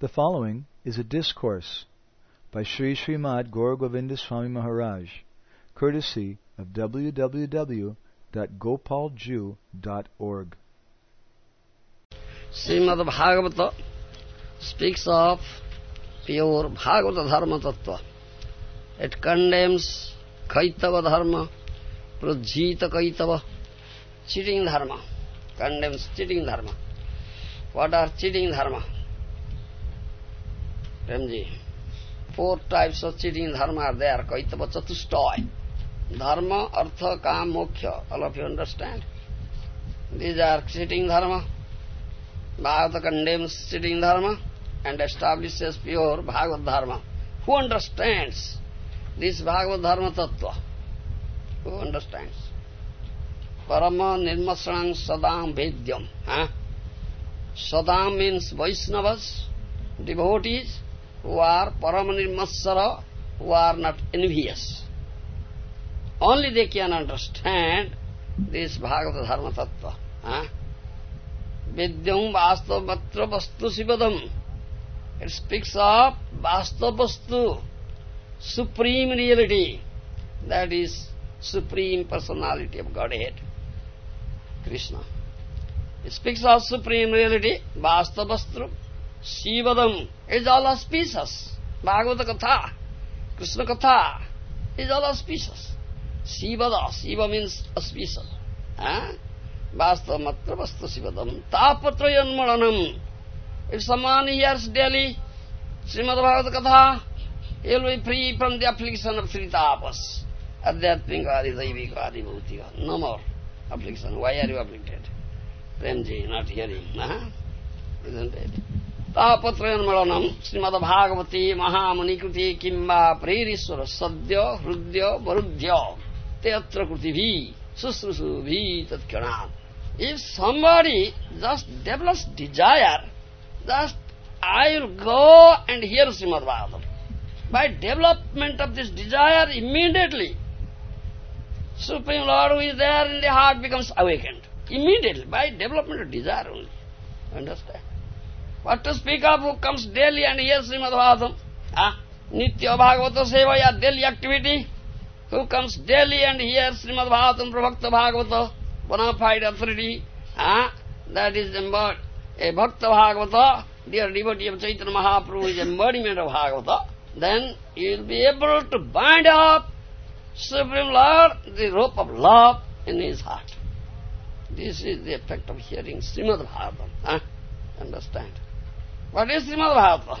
The following is a discourse by Sri Srimad Gaur Govinda Swami Maharaj, courtesy of www.gopalju.org. Srimad Bhagavata speaks of pure Bhagavata Dharma Tattva. It condemns Kaitava Dharma, Prajita Kaitava, cheating Dharma, condemns cheating Dharma. What are cheating Dharma? Premji four types of cheating dharma are they are कई तब चतुष्ट धर्म अर्थ, काम मुख्य all of you understand these are cheating dharma Bharat condemns cheating dharma and establish pure Bhagavata dharma who understand this Bhagavat धर्म तत्व who understand परम निर्मसण सदाम भेद्यम Saddam means Vaishnava devotees who are parama nirmasara, who are not envious. Only they can understand this Bhagavad dharma tattva. Huh? Vidyam Vastavatra Vastu Sivadam. It speaks of Vastavastu, supreme reality, that is supreme personality of Godhead, Krishna. It speaks of supreme reality, Vastavastru, शिवदम is all अस्पिसस Bhagavat कथा कृष्ण कथा is all अस्पिसस शिवद Shiv mince अस्पिसस वास्तव मात्र वस्तु शिवदम तापत्र यन्मणनम वास्तवन it's hears daily श्रीम भागवत तापस आध्यात्मिक आदि दैविक अधिभूति नप्लिकेसन वाई आर युटेड प्रेम जी नॉट हियरिंग न तापत्रयन्मलनम् श्रीमद्भागवती महामुनिकृति किम्बा प्रेरीश्वर सद्य, हृद्य, वरुद्य? तेऽत्र कृतिभिः, शुश्रूषुभिः तत्क्षणात्। If somebody just develops desire just I will go and hear Srimad Bhagavatam by development of this desire immediately supreme lord is there in the heart becomes awakened immediately by development of desire only understand What to speak of who comes daily and hears Srimad Bhagavatam? Ah, Nitya Bhagavata Seva, daily activity. Who comes daily and hears Srimad Bhagavatam, Pravakta Bhagavata, bona fide authority, ah, that is embodied. A Bhakta Bhagavata, dear devotee of Chaitanya Mahaprabhu is embodiment of Bhagavata, then you will be able to bind up Supreme Lord, the rope of love in his heart. This is the effect of hearing Srimad Bhagavatam. Huh? Understand? Bhagavatam?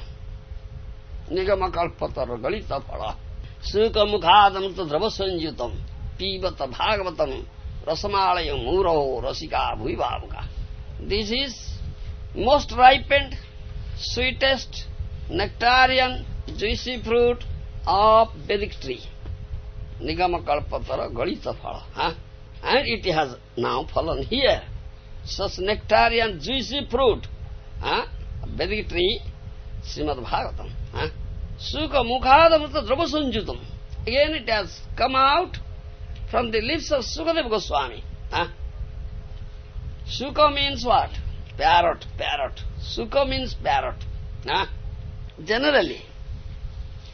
Nigama kalpatar galita phala. Sukha mukhadam drava sanjutam. Pibata bhagavatam rasamalaya muro rasika bhuivamuka. This is most ripened, sweetest, nectarian, juicy fruit of Vedic tree. Nigama kalpatara galita phala. Huh? And it has now fallen here. Such nectarian, juicy fruit. Huh? Vedic tree, Srimad Bhagavatam. Huh? Sukha mukhadamrita dravasanjutam. Again it has come out from the lips of Sukadeva Goswami. Huh? Sukha means what? Parrot, parrot. Sukha means parrot. Huh? Generally,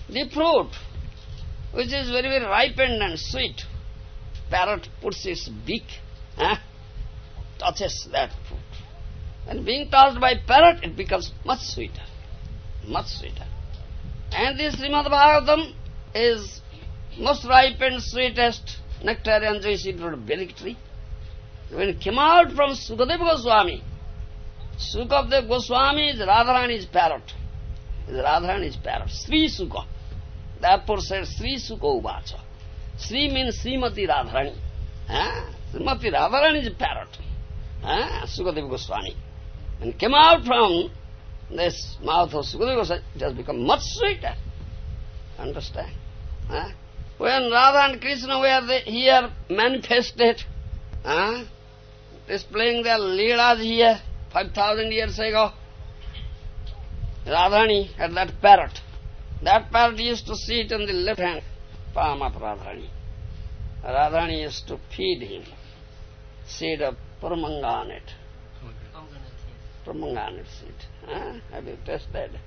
the fruit, which is very, very ripened and sweet, parrot puts its beak, huh? touches that fruit. And being touched by parrot, it becomes much sweeter, much sweeter. And this Srimad Bhagavatam is most ripe and sweetest, nectarian juicy fruit Vedic tree. When it came out from Sukadeva Goswami, Sukadeva Goswami is Radharani's parrot. Is Radharani's parrot. Sri Sukha. Therefore said Sri Sukha Uvacha. Sri means Srimati Radharani. Eh? Srimati Radharani is parrot. Eh? Sukadeva Goswami. And came out from this mouth of Sukadeva Goswami, it has become much sweeter. Understand? Eh? When Radha and Krishna were the, here manifested, eh? displaying their leelas here, 5,000 years ago, Radhani had that parrot. That parrot used to sit on the left hand palm of Radhani. Radhani used to feed him seed of Paramanganate. Paramanganate seed. Huh? Have you tasted?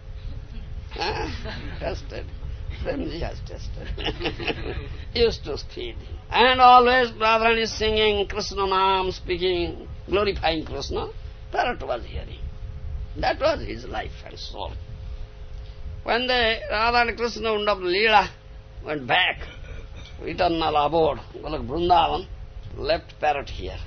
Ah, tested. Premji has tested. Used to him. And always Radharani is singing Krishna Nam, speaking, glorifying Krishna. Parrot was hearing. That was his life and soul. When the Radha and Krishna wound up Leela, went back, eternal abode, Golok Vrindavan, left parrot here.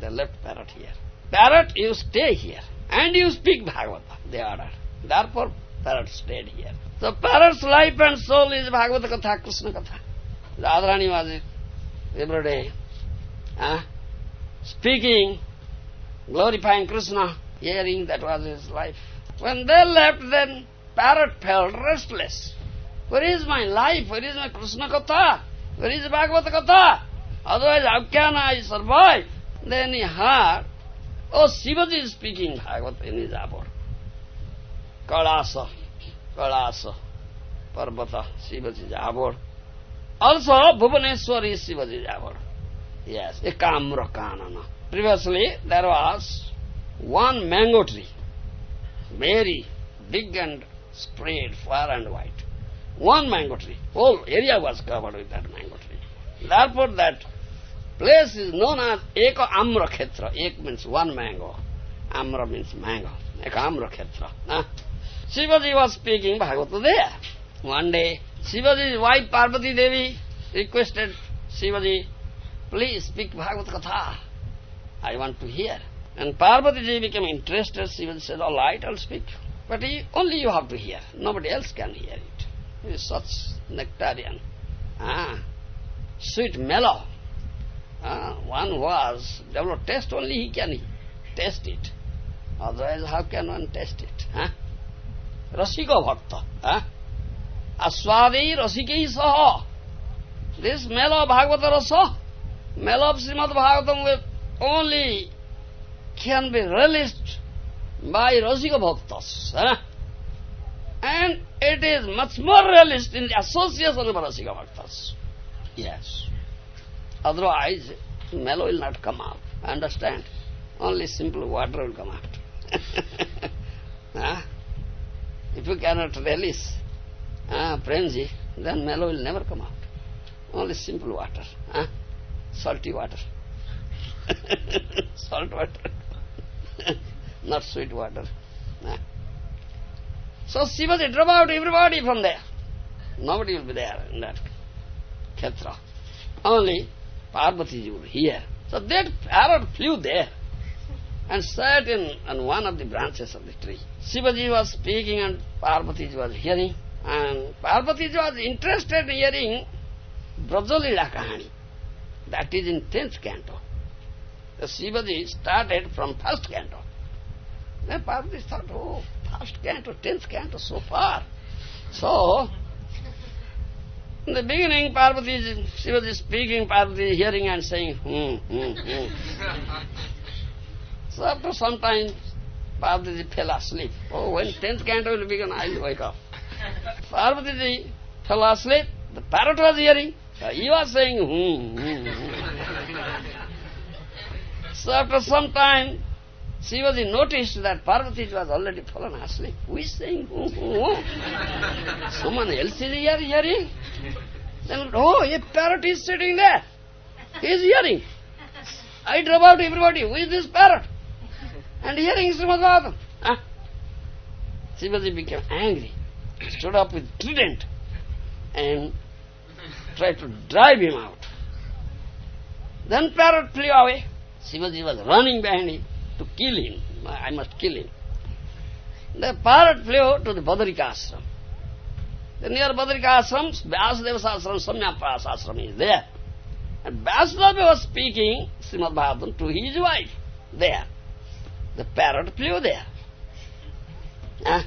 They left parrot here. Parrot, you stay here. And you speak Bhagavata, the ordered. Therefore, parrot stayed here. So parrot's life and soul is Bhagavata Katha, Krishna Katha. Radharani was every day uh, speaking, glorifying Krishna, hearing that was his life. When they left, then parrot felt restless. Where is my life? Where is my Krishna Katha? Where is Bhagavata Katha? Otherwise, how can I survive? Then he heard, oh, Shivaji is speaking Bhagavata in his abode. Kalasa, Kalasa, Parvata, Shivaji's abode. Also, Bhubaneswar is Shivaji's abode. Yes, a Kamra Kanana. Previously, there was one mango tree, very big and spread, far and wide. One mango tree. Whole area was covered with that mango tree. Therefore, that place is known as Eka Amra Khetra. Ek means one mango. Amra means mango. Eka Amra Khetra. Huh? Shivaji was speaking Bhagavata there. One day, Shivaji's wife Parvati Devi requested Shivaji, please speak Bhagavata Katha. I want to hear. And Parvati Devi became interested. Shivaji said, all right, I'll speak. But he, only you have to hear. Nobody else can hear it. He is such nectarian. Ah, sweet mellow. Ah, one who has developed taste, only he can taste it. Otherwise, how can one taste it? Huh? Rasika bhakta. Huh? Aswadi rasikei saha. This mellow Bhagavata rasa, mellow of Srimad Bhagavatam only can be relished by Rasika Bhaktas. Huh? And it is much more realised in the association of Rasika Bhaktas. Yes. Otherwise, mellow will not come out. Understand? Only simple water will come out. huh? If you cannot release uh, then mellow will never come out. Only simple water. Huh? Salty water. Salt water. Not sweet water. So Shivaji drove out everybody from there. Nobody will be there in that khetra. Only Parvati would hear. So that parrot flew there and sat in on one of the branches of the tree. Shivaji was speaking and Parvati was hearing. And Parvati was interested in hearing Brajalila Kahani. That is in tenth canto. The Shivaji started from first canto. Then Parvati thought, oh, first canto, tenth canto, so far. So, in the beginning, Parvati, Shivaji speaking, Parvati hearing and saying, hmm, hmm, hmm. so after some time, Parvati fell asleep. Oh, when tenth canto will begin, I'll wake up. Parvati fell asleep. The parrot was hearing. So he was saying, hmm, hmm, hmm. So after some time, Shivaji noticed that Parvati was already fallen asleep. Who is saying? Someone else is here hearing? Then, oh, a parrot is sitting there. He is hearing. I drove out everybody. Who is this parrot? And hearing Srimad Bhagavatam. Huh? Ah. Shivaji became angry, stood up with trident and tried to drive him out. Then parrot flew away. Shivaji was running behind him to kill him. I must kill him. The parrot flew to the Badrika ashram. The near Badrika ashram, Vyasadeva ashram, Samyapras ashram is there. And Vyasadeva was speaking Srimad Bhagavatam to his wife there. The parrot flew there. Huh?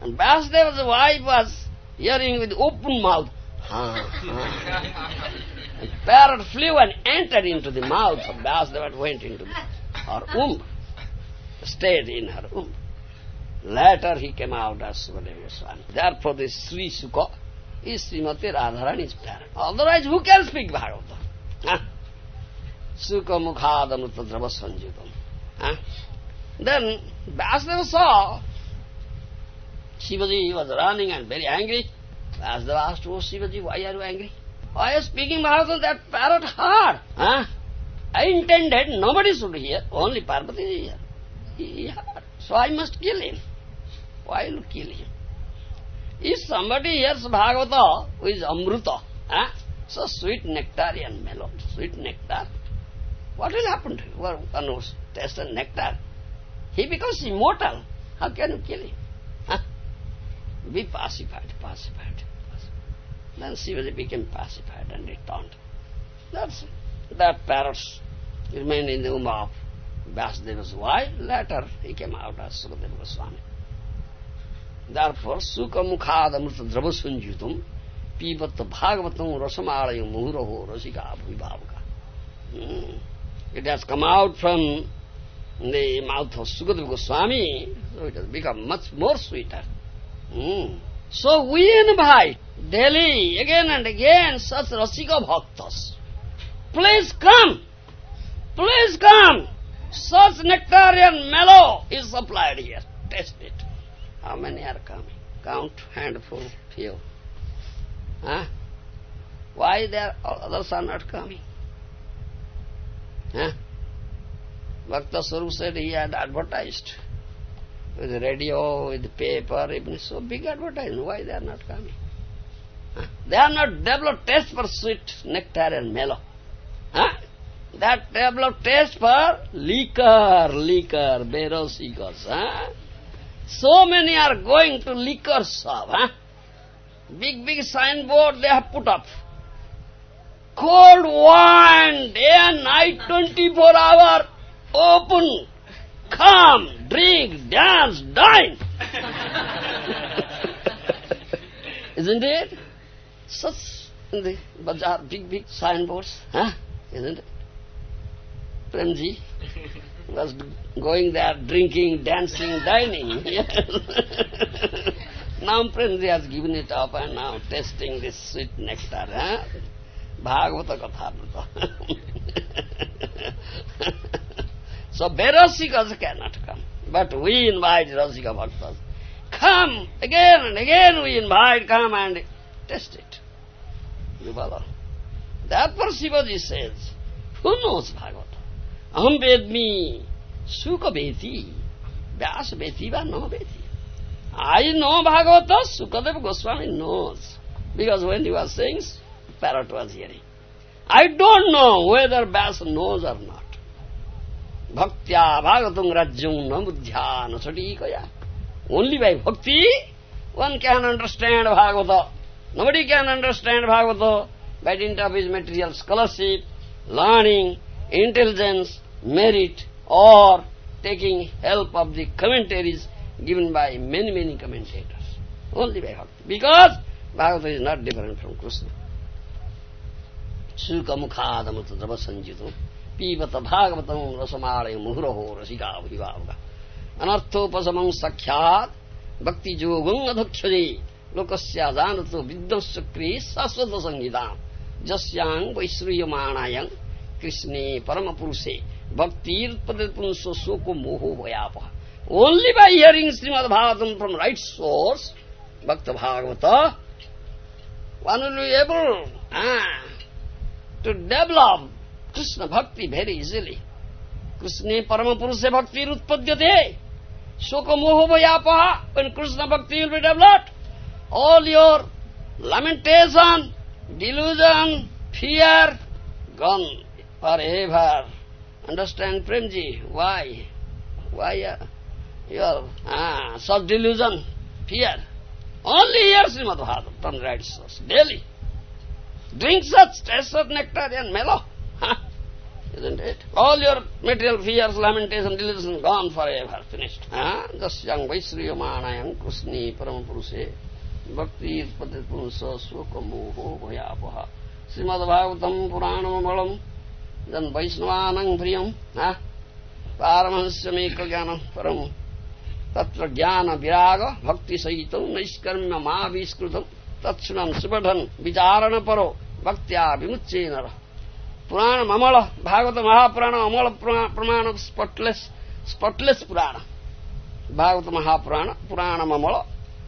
And Vyasadeva's wife was hearing with open mouth. And parrot flew and entered into the mouth of Vyasadeva went into the, her womb, stayed in her womb. Later he came out as Sukadeva Goswami. Therefore this Sri Sukha is Srimati Radharani's parent. Otherwise who can speak Bhagavata? Huh? Sukha mukhadamrita drava sanjutam. Huh? Then Vyasadeva saw Shivaji was running and very angry. Vyasdeva asked, Oh Shivaji, why are you angry? Why are you speaking Bhagavatam? That parrot heard. Huh? I intended nobody should hear, only Parvati hear. He heard. So I must kill him. Why will kill him? If somebody hears Bhagavata, who is Amruta, huh? so sweet nectarian melon, sweet nectar, what will happen to you? One who tastes nectar. He becomes immortal. How can you kill him? Huh? Be pacified, pacified, pacified. Then Shivaji became pacified and returned. That's that parrots remained in the womb of Vasudeva's wife. Later he came out as Sukadeva Goswami. Therefore, Dravasunjutum Pivat Bhagavatam Rasamalaya Muhuraho Rasika Abhivavaka. Hmm. It has come out from the mouth of Sukadeva Goswami, so it has become much more sweeter. Hmm. So we invite daily, again and again, such Rasika Bhaktas. Please come! Please come! Such nectarian mellow is supplied here. Taste it. How many are coming? Count handful, few. Huh? Why there others are not coming? Huh? Bhakta Saru said he had advertised with radio, with paper, even so big advertisement. Why they are not coming? Huh? They are not developed taste for sweet nectar and mellow. Huh? That developed taste for liquor, liquor, berosikas. Huh? So many are going to liquor shop. Huh? Big, big signboard they have put up. Cold wine, day and night, 24 hour, open. Come, drink, dance, dine. Isn't it? Such in the bazaar, big, big signboards, huh? Isn't it? Premji was going there, drinking, dancing, dining. now Premji has given it up and now tasting this sweet nectar. Huh? Bhagavata Kathamrita. so Berasikas cannot come. But we invite Rasika Bhaktas. Come again and again we invite, come and test it. You Therefore Shivaji says, who knows Bhagavata? Aham vedmi Sukha veti, Vyasa veti va no veti. I know Bhagavata, Sukadeva Goswami knows. Because when he was saying, parrot was hearing. I don't know whether Vyasa knows or not. Bhaktya bhagatung rajyung na buddhya na satikaya. Only by bhakti one can understand Bhagavata. Nobody can understand Bhagavata by dint of his material scholarship, learning, intelligence, merit, or taking help of the commentaries given by many, many commentators. Only by bhakti. Because Bhagavata is not different from Krishna. Pivata bhagavatam rasamalaya muhuraho rasika bhivavaka anarthopasamam sakhyat bhakti jogam adhakshaje lokasya janato viddasakri sasvata sangidam jasyang vaisruyamanayang krishne paramapuruse bhaktir padapunso soko moho vayapa. Only by hearing Srimad Bhagavatam from right source, Bhakta Bhagavata, one will be able ah, to develop Krishna Bhakti very easily. Krishna Paramapurusha Bhakti Utpadyate. Shoka Moho Vayapaha. When Krishna Bhakti will be developed, all your lamentation, delusion, fear, gone forever. Understand, Premji? Why? Why uh, your ah, self-delusion, fear? Only hear Srimad Bhagavatam right source, daily. Drink such, taste such nectar and mellow. Isn't it? All your material fears, lamentation, delusion gone forever, finished. Jasyang Vaisriyamanayam Krishni Paramapurushe Bhakti Padipurusha భక్తి పుంసస్వకమోహో భయాపహ శ్రీమద్భాగవతం పురాణమలం ఇదం వైష్ణవానం ప్రియం. పారమహస్యమేకజ్ఞానం పరం. తత్ర జ్ఞాన విరాగ భక్తి సహితం నైష్కర్మ్య మావిష్కృతం తత్సునం సుపఠన్ విచారణ పరో భక్త్యా విముచ్చే నర పురాణం అమల భాగవత మహాపురాణం అమల ప్రమాణం స్పట్లెస్ స్పట్లెస్ పురాణ. భాగవత మహాపురాణ పురాణం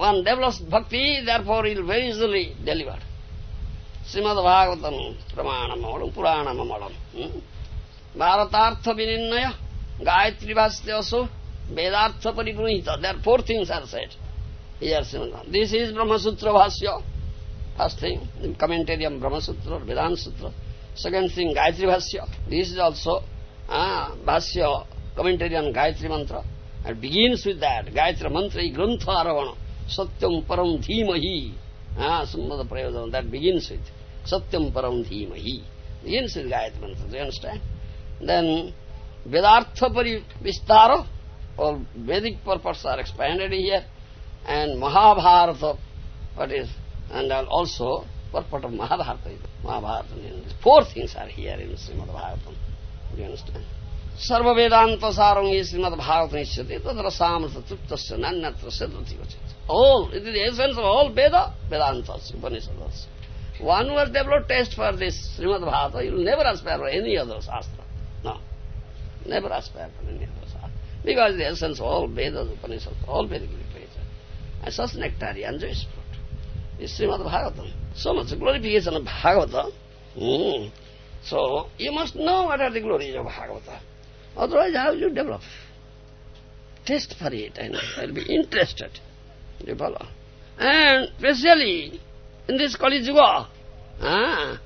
one develops bhakti, therefore he will very easily deliver. Srimad Bhagavatam, Pramanamalam, Puranamalam. Hmm? Bharatartha Vinaya, Gayatri Bhastyaso, Vedartha Paripunita. There are four things are said here, Srimad This is Brahma Sutra Bhasya. First thing, commentary on Brahma Sutra, Vedanta Sutra. Second thing, Gayatri Bhasya. This is also ah, Bhasya, commentary on Gayatri Mantra. It begins with that. Gayatri Mantra, Grantha Aravana, Satyam Param Dhimahi. Ah, Sambhada Prayodana, that begins with Satyam Param Dhimahi. Begins with Gayatri Mantra, do you understand? Then, Vedartha Pari Vistara, all Vedic purports are expanded here, and Mahabharata, what is, and also purport of Mahabharata. Mahabharata, four things are here in Srimad Bhagavatam. Do you understand? Sarva Vedanta Sarangi Srimad Bhagavatam Ishyate Tadra Samrta Triptasya Nanyatra Siddhati Vachit. All, it is the essence of all Veda, Vedantas, Upanishads. One who has developed taste for this Srimad Bhagavata, he will never aspire for any other Shastra. No. Never aspire for any other Shastra. Because the essence of all Vedas, Upanishads, all Vedic literature. And such nectarian joyous fruit is Srimad Bhagavatam. So much glorification of Bhagavata. Mm. So, you must know what are the glories of Bhagavata. Otherwise, how will you develop? Taste for it and I'll be interested. You follow? And especially in this Kali Yuga, ah,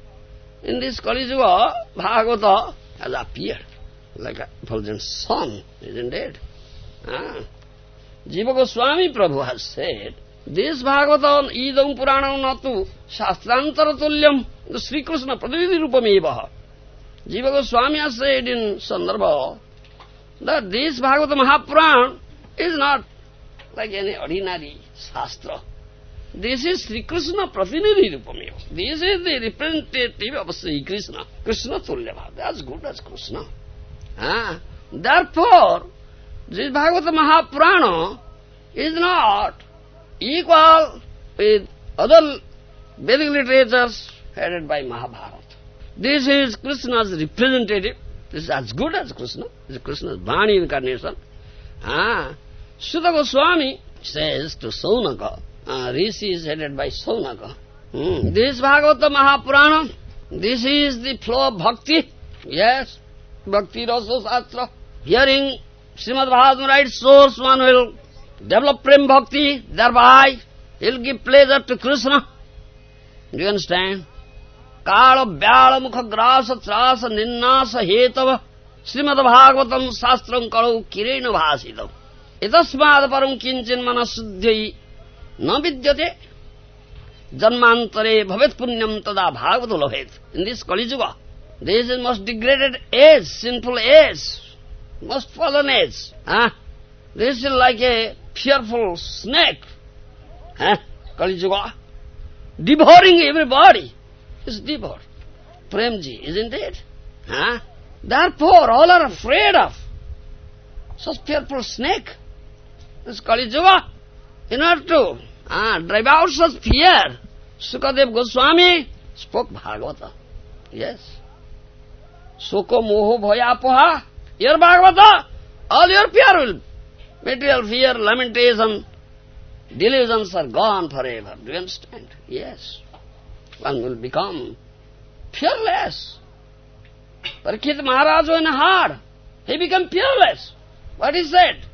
in this Kali Yuga, Bhagavata has appeared like a fulgent sun, isn't it? Ah. Jiva Goswami Prabhu has said, this Bhagavatam idam puranam natu shastrantara tulyam the Sri Krishna pradividi rupamevaha. Jiva Goswami has said in Sandarbha that this Bhagavata Mahapuran is not like any ordinary Shastra. This is Sri Krishna Pratinidhi Rupameva. This is the representative of Sri Krishna. Krishna Tulyava. That's good as Krishna. Ah. Therefore, this Bhagavata Mahapurana is not equal with other Vedic literatures headed by Mahabharata. This is Krishna's representative. This is as good as Krishna. This is Krishna's Vani incarnation. Ah, Suta Goswami says to Saunaka, uh, Rishi is headed by Saunaka. Hmm. This Bhagavata Mahapurana, this is the flow of bhakti. Yes, bhakti rasa sastra. Hearing Srimad Bhagavatam right source, one will develop prem bhakti, thereby he'll give pleasure to Krishna. Do you understand? काल कालव्याळमुख grass त्रास निनास हेतव। श्रीमद्भागवतम् शास्त्रम् करौ किरेण भाषितम् एतस्मादपरम् किञ्चिन् मनशुद्ध्यै न विद्यते। जन्मान्तरे भवेत् पुण्यम् तदा भागवतो लभेत्। In this Kaliyug this is most degraded age sinful age most fallen age this is like a fearful snake Kaliyug devouring everybody It's devoured. Premji, isn't it? Huh? Therefore, all are afraid of such fearful snake. This Kali Yuga. In order to ah, drive out such fear, Sukadev Goswami spoke Bhagavata. Yes. Sukha moho bhayapaha. Your Bhagavata, all your fear will, material fear, lamentation, delusions are gone forever. Do you understand? Yes. One will become fearless. Parikshit Maharaj a hard. He became fearless. What he said?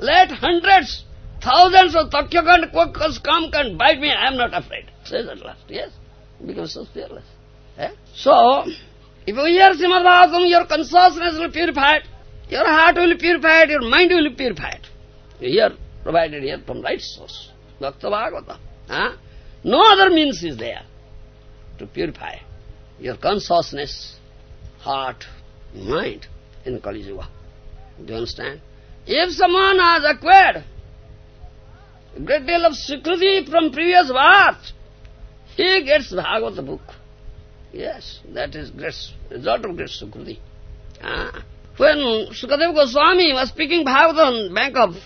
Let hundreds, thousands of Takyakand quackers come and bite me, I am not afraid. Says at last, yes. He becomes so fearless. Eh? So, if you hear Srimad your consciousness will be purified, your heart will be purified, your mind will be purified. Hear, provided here from right source, Bhakta Bhagavata. Huh? No other means is there to purify your consciousness, heart, mind in Kali Yuga. Do you understand? If someone has acquired a great deal of security from previous birth, he gets Bhagavata book. Yes, that is great, result of great Sukriti. Ah. When Sukadeva Goswami was speaking Bhagavata on bank of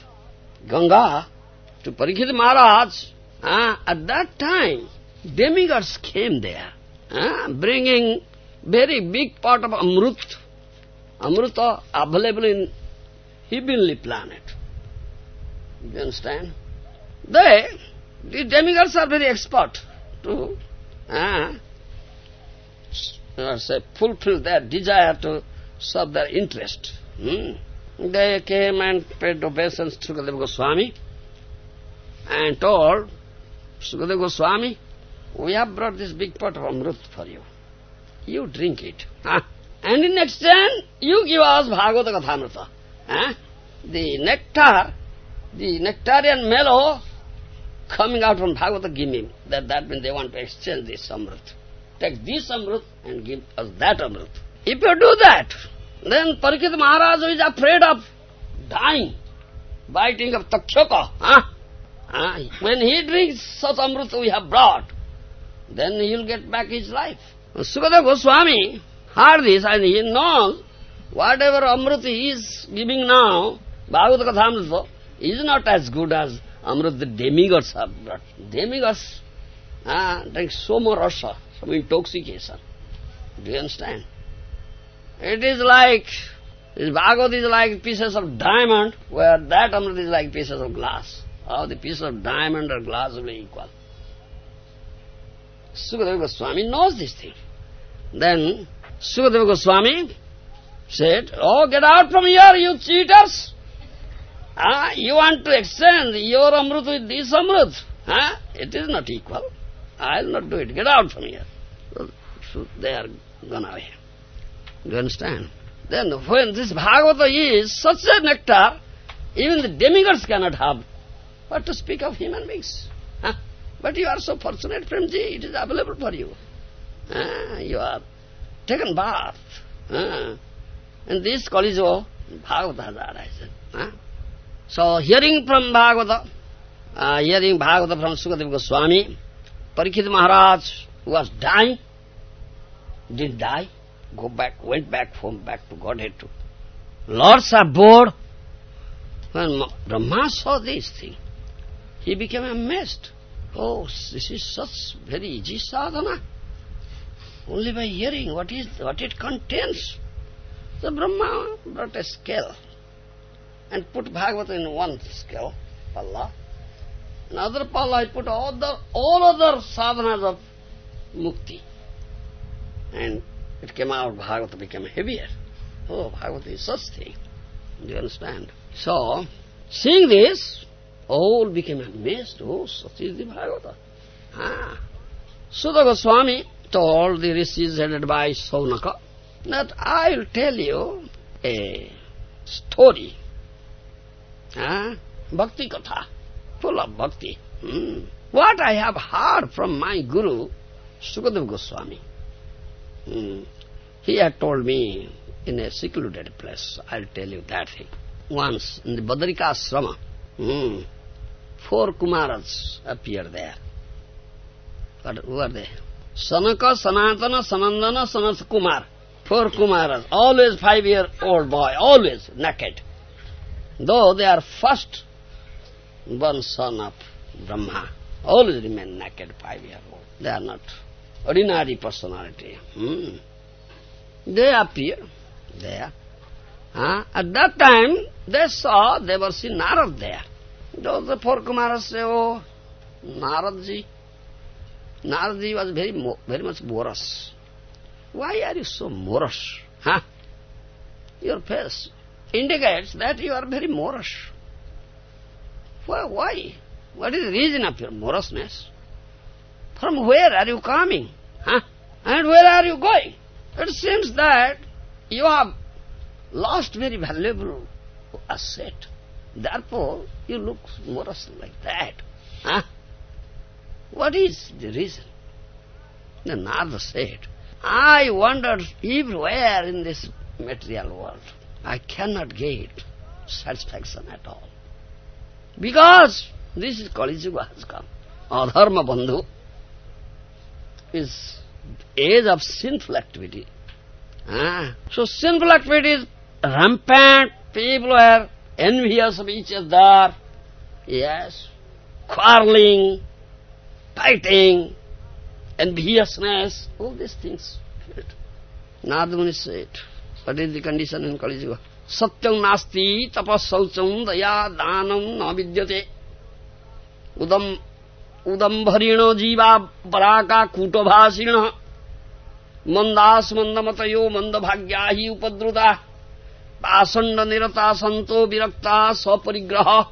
Ganga to Parikshit Maharaj, ah, at that time, demigods came there, bringing very big part of Amrut, Amruta available in heavenly planet. You understand? They, the demigods are very expert to uh, say, fulfill their desire to serve their interest. Hmm. They came and paid obeisance to Sukadeva Goswami and told, Sukadeva Goswami, we have brought this big pot of Amrut for you. You drink it. Huh? And in exchange, you give us Bhagavata Kathamrita. Huh? The nectar, the nectarian mellow coming out from Bhagavata, give me. That, that means they want to exchange this Amrut. Take this Amrut and give us that Amrut. If you do that, then Parikshit Maharaj is afraid of dying, biting of Takshaka. Huh? Huh? When he drinks such Amrit we have brought, then he'll get back his life. Sukadeva Goswami heard this and he knows whatever Amrit he is giving now, Bhagavad Kathamrita, is not as good as Amrit the demigods have brought. Demigods ah, drink so rasa, some intoxication. Do you understand? It is like, this Bhagavad is like pieces of diamond, where that Amrit is like pieces of glass. How the pieces of diamond or glass will be equal. Sukadeva Goswami knows this thing. Then Sukadeva Goswami said, Oh, get out from here, you cheaters! Ah, you want to exchange your Amrit with this Amrit? Ah, it is not equal. I'll not do it. Get out from here. So they are gone away. Do you understand? Then when this Bhagavata is such a nectar, even the demigods cannot have. What to speak of human beings? Huh? But you are so fortunate, Premji, it is available for you. Ah, you are taken bath. Ah. And this Kalijo, Bhagavata has arisen. Ah. So hearing from Bhagavata, uh, hearing Bhagavata from Sukadeva Goswami, Parikshit Maharaj was dying, didn't die, go back, went back home, back to Godhead too. Lords are bored. When Brahma saw this thing, he became amazed. Oh, this is such very easy sadhana. Only by hearing what is what it contains. The Brahma brought a scale and put Bhagavata in one scale, palla. Another palla, I put all the all other sadhanas of mukti. And it came out, Bhagavata became heavier. Oh, Bhagavata is such thing. Do you understand? So, seeing this, all became amazed. Oh, such is the Bhagavata. Ah. Suta Goswami told the rishis headed by Saunaka that I will tell you a story. Ah, bhakti katha, full of bhakti. Hmm. What I have heard from my guru, Sukadeva Goswami. Hmm. He had told me in a secluded place. I'll tell you that thing. Once in the Badrika Asrama, hmm, four Kumaras appear there. But who are they? Sanaka, Sanatana, Sanandana, Sanat Kumar. Four Kumaras, always five-year-old boy, always naked. Though they are first born son of Brahma, always remain naked five-year-old. They are not ordinary personality. Hmm. They appear there. Huh? At that time, they saw, they were seeing Narad there. Those four Kumaras oh, Naradji. Naradji was very very much morose. Why are you so morose? Huh? Your face indicates that you are very morose. Why? Why? What is the reason of your moroseness? From where are you coming? Huh? And where are you going? It seems that you have lost very valuable asset. Therefore, you look more morose like that. Huh? What is the reason? The Narada said, I wander everywhere in this material world. I cannot get satisfaction at all. Because this is Kali Yuga has come. Adharma Bandhu. is age of sinful activity. Ah. So sinful activity is rampant. People are envious of each other. Yes. Quarreling, fighting, enviousness, all these things. Nadamuni said, what is the condition in Kali Yuga? Satyam nasti tapasaucham daya danam na vidyate. Udam उदम्भरीण जीवा पराका कूटभाषिण मंदास मंदमतयो मंद भाग्या ही उपद्रुता asanda nirata santo virakta saparigraha.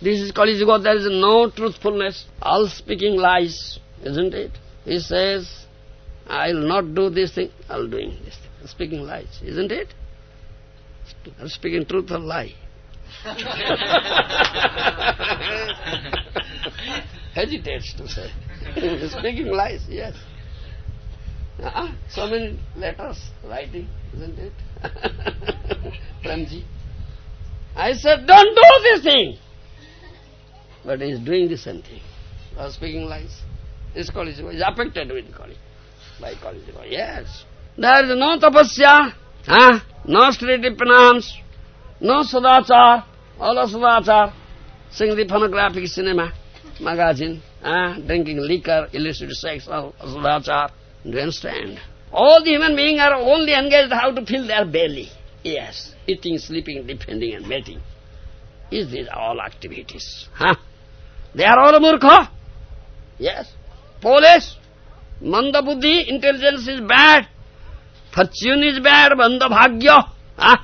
This is Kali Yuga, there is no truthfulness, all speaking lies, isn't it? He says, I'll not do this thing, I'll doing this thing. Speaking lies, isn't it? I'm speaking truth or lie. Hesitates to say. speaking lies, yes. -uh, so many letters writing, isn't it? Premji. I said, don't do this thing. But he is doing the same thing. Speaking lies. This college is affected with college. By college. Yes. There is no tapasya, huh? no street pranams, no sadachar, all of sadachar, sing the pornographic cinema magazine, ah, drinking liquor, illicit sex, asudachar. Do you understand? All the human beings are only engaged how to fill their belly. Yes, eating, sleeping, defending and mating. Is these all activities? Huh? They are all murkha. Yes. Polish, manda buddhi, intelligence is bad. Fortune is bad, manda bhagya. Huh?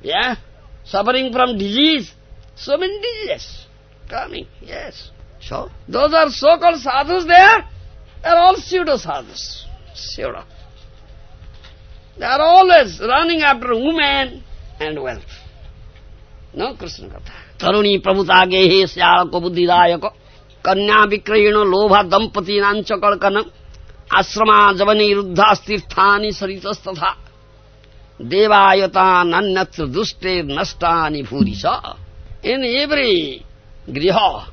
Yeah. Suffering from disease. So many diseases coming, yes. So, those are so-called sadhus there, they are all pseudo-sadhus. Pseudo. They are always running after women and wealth. No Krishna Katha. Taruni Prabhuta Gehe Syalako Buddhidayako Kanya Vikrayana Lobha Dampati Nanchakalkana Asrama Javani Ruddhastirthani Saritas Tatha Devayata Nanyatra Duste Nastani Bhurisa. In every griha,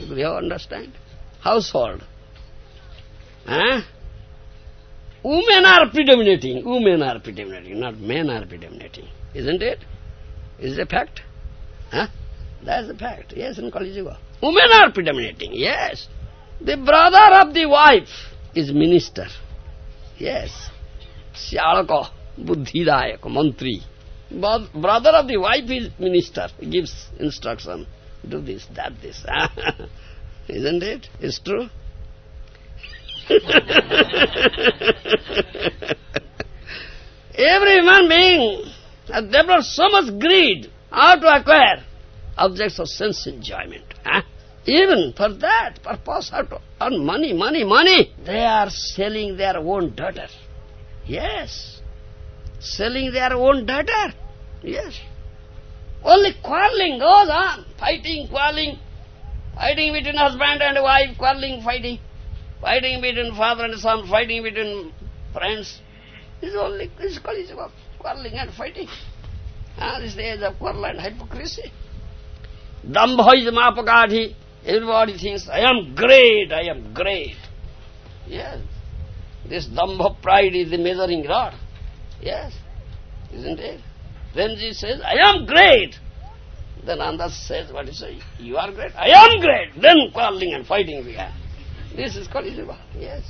griha understand? Household. Eh? Women are predominating, women are predominating, not men are predominating. Isn't it? Is it a fact? Huh? That's the fact, yes, in Kali Yuga. Women are predominating, yes. The brother of the wife is minister. Yes. Syalaka, Buddhidayaka, Mantri. Brother of the wife is minister, gives instruction. Do this, that, this. Isn't it? It's true. Every human being has developed so much greed how to acquire objects of sense enjoyment. Huh? Even for that purpose, how to earn money, money, money. They are selling their own daughter. Yes. Selling their own daughter. Yes. Only quarreling goes on. Fighting, quarreling. Fighting between husband and wife, quarreling, fighting. Fighting between father and son, fighting between friends. This is only this is called quarreling and fighting. Ah, this is the age of quarrel and hypocrisy. Dambha is mapakadhi. Everybody thinks, I am great, I am great. Yes. This dambha pride is the measuring rod. Yes. Isn't it? Premji says, I am great. Then Ananda says, what is it? You are great. I am great. Then quarreling and fighting began. This is Kali Yuga. Yes.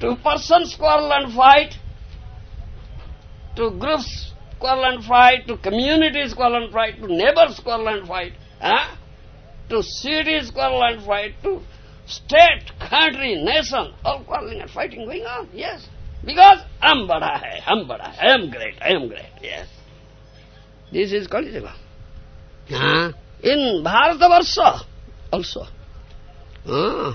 Two persons quarrel and fight. Two groups quarrel and fight. To communities quarrel and fight. To neighbors quarrel and fight. Huh? To cities quarrel and fight. To state, country, nation, all quarreling and fighting going on. Yes. Because I'm bada hai, I'm bada hai, I am great, I am great. Yes. This is Kali Yuga. Uh, in Bharatavarsha also. Uh,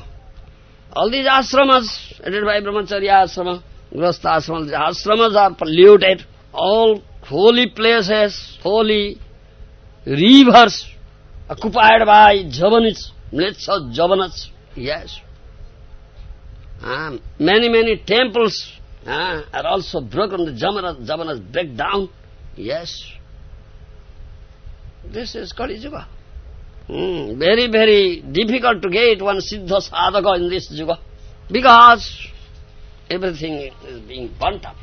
all these ashramas, headed by Brahmacharya ashrama, Grasta ashrama, the ashramas are polluted. All holy places, holy rivers, occupied by Javanis, Mletsas, Javanas, yes. Uh, many, many temples uh, are also broken, the Javanas, Javanas break down, yes. This is Kali Yuga. Hmm, very, very difficult to get one Siddha Sadhaka in this Yuga. Because everything is being burnt up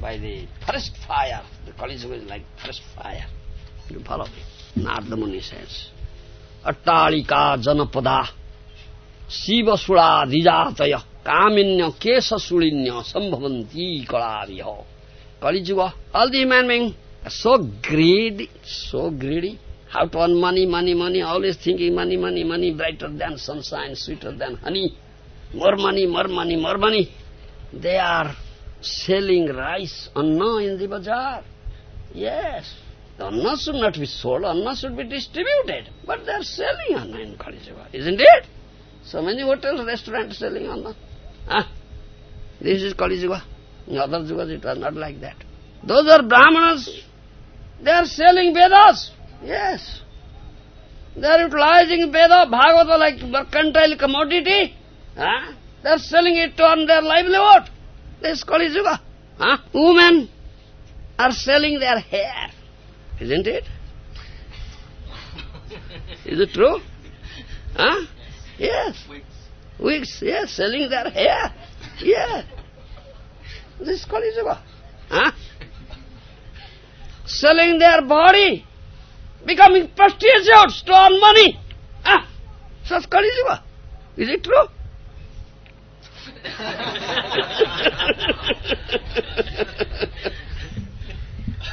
by the first fire. The Kali Yuga is like first fire. You follow me? Narada Muni says, Attalika janapada shiva sura dijataya kaminya kesa sulinya sambhavanti kalariho. Kali Yuga, all the human beings are so greedy, so greedy, how to earn money, money, money, always thinking money, money, money, brighter than sunshine, sweeter than honey, more money, more money, more money. They are selling rice, anna in the bazaar. Yes, the anna should not be sold, anna should be distributed. But they are selling anna in Kali Yuga, isn't it? So many hotels, restaurants selling anna. Huh? This is Kali Yuga. In other Yugas it was not like that. Those are Brahmanas. They are selling Vedas. Yes. They are utilizing Veda, Bhagavata like mercantile commodity. Huh? They are selling it to earn their livelihood. This is Kali Yuga. Huh? Women are selling their hair. Isn't it? Is it true? Huh? Yes. Wigs, yes, selling their hair. Yes. This is Kali Yuga. Huh? Selling their body, becoming prostitutes to earn money. Ah, huh? Such Kali Yuga. Is it true?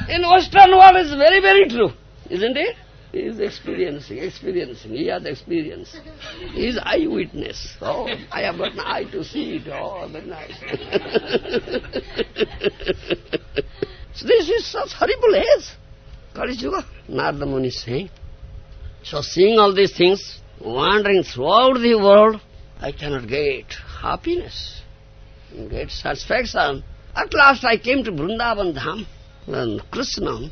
In Western world it's very, very true, isn't it? He is experiencing, experiencing. He has experience. He is eyewitness. Oh, I have got an eye to see it. Oh, very nice. so this is such horrible age. Kali Yuga. Narada Muni saying. So seeing all these things, wandering throughout the world, I cannot get happiness, get satisfaction. At last I came to Vrindavan Dham, and Krishna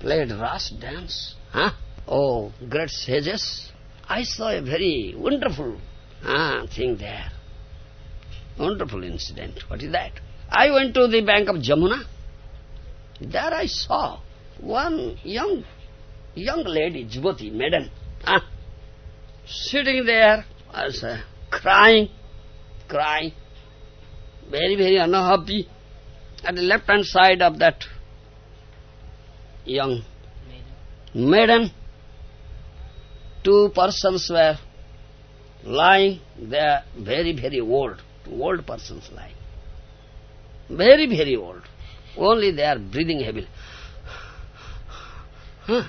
played Ras dance. Huh? Oh, great sages. I saw a very wonderful ah, thing there. Wonderful incident. What is that? I went to the bank of Jamuna. There I saw one young young lady, Jivati, maiden, ah, sitting there as uh, crying, crying, very, very unhappy. At the left-hand side of that young maiden, two persons were lying there, very, very old, two old persons lying. Very, very old. Only they are breathing heavily. Huh,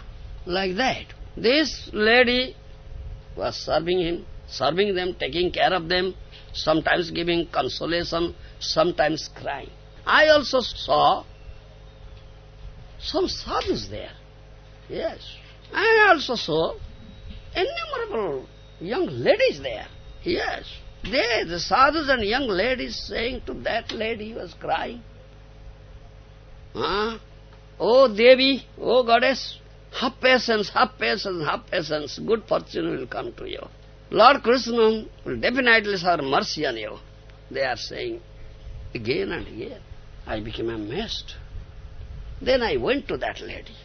like that. This lady was serving him, serving them, taking care of them, sometimes giving consolation, sometimes crying. I also saw some sadhus there. Yes. I also saw innumerable young ladies there. Yes. They, the sadhus and young ladies saying to that lady who was crying, ah, Oh Devi, oh Goddess, have patience, have patience, have patience, good fortune will come to you. Lord Krishna will definitely shower mercy on you. They are saying again and again. I became amazed. Then I went to that lady,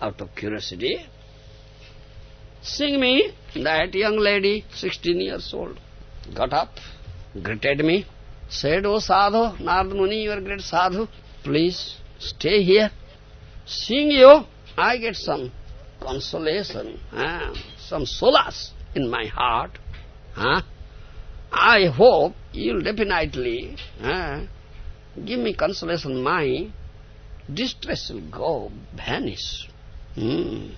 out of curiosity. Seeing me, that young lady, 16 years old, got up, greeted me, said, Oh sadhu, Muni, you are great sadhu, please stay here. Seeing you, I get some consolation, some solace in my heart. I hope you'll definitely give me consolation. My distress will go, vanish. Hmm.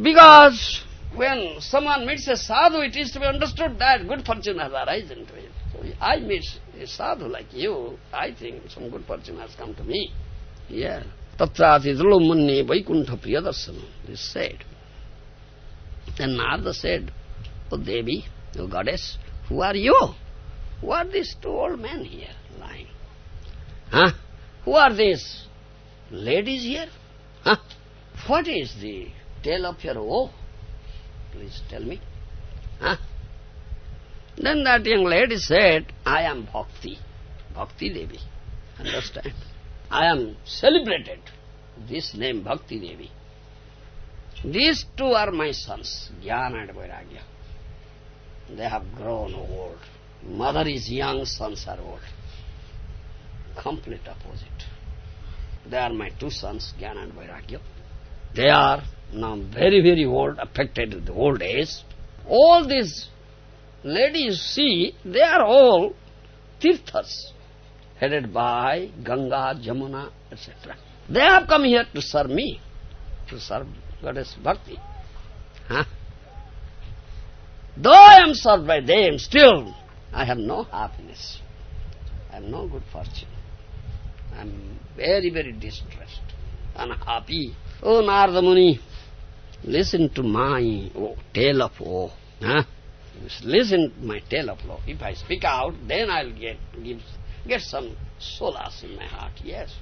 Because when someone meets a sadhu, it is to be understood that good fortune has arisen to him. So I meet a sadhu like you, I think some good fortune has come to me. Yeah. Tatrati munni vaikuntha priyadarsana, is said. Then Narada said, Oh Devi, oh goddess, who are you? Who are these two old men here lying? Huh? Who are these ladies here? Huh? What is the tale of your woe? Please tell me. Huh? Then that young lady said, I am Bhakti, Bhakti Devi. Understand? I am celebrated. This name Bhakti Devi. These two are my sons, Jnana and Vairagya. They have grown old. Mother is young, sons are old. Complete opposite. They are my two sons, Jnana and Vairagya. They are now very, very old, affected with old age. All these ladies see, they are all tirthas, headed by Ganga, Jamuna, etc. They have come here to serve me, to serve Goddess Bhakti. Huh? Though I am served by them, still I have no happiness. I have no good fortune. I am very, very distressed, unhappy. Oh, Narada Muni, listen to my oh, tale of woe. Huh? Listen to my tale of woe. If I speak out, then I'll get give, get some solace in my heart. Yes.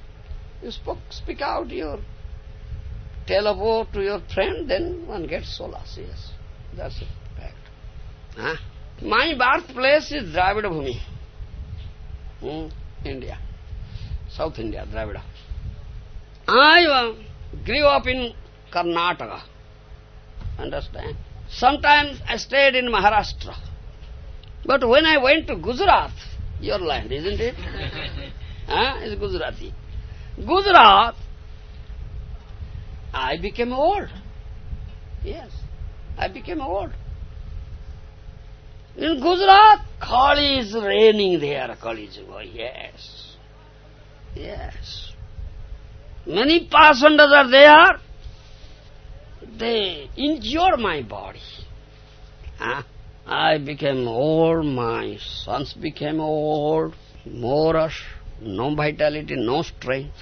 You spoke, speak out your tale of woe to your friend, then one gets solace. Yes. That's a fact. Huh? My birthplace is Dravida Bhumi. Hmm? India. South India, Dravida. I uh, grew up in Karnataka. Understand? Sometimes I stayed in Maharashtra. But when I went to Gujarat, your land, isn't it? huh? It's Gujarati. Gujarat, I became old. Yes, I became old. In Gujarat, Kali is reigning there, Kali Yuga, yes. Yes. Many pasandis are there. They injure my body. Huh? I became old, my sons became old, more rush, no vitality, no strength.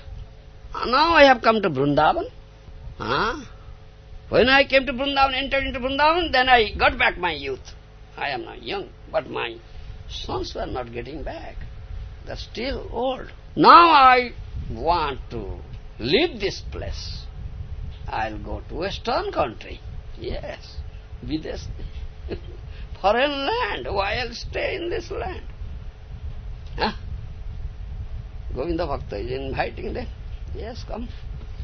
Now I have come to Vrindavan. Huh? When I came to Vrindavan, entered into Vrindavan, then I got back my youth. I am now young, but my sons were not getting back. They're still old. Now I want to leave this place. I'll go to western country. Yes, Videsh. Foreign land. Why I'll stay in this land? Huh? Govinda Bhakta is inviting them. Yes, come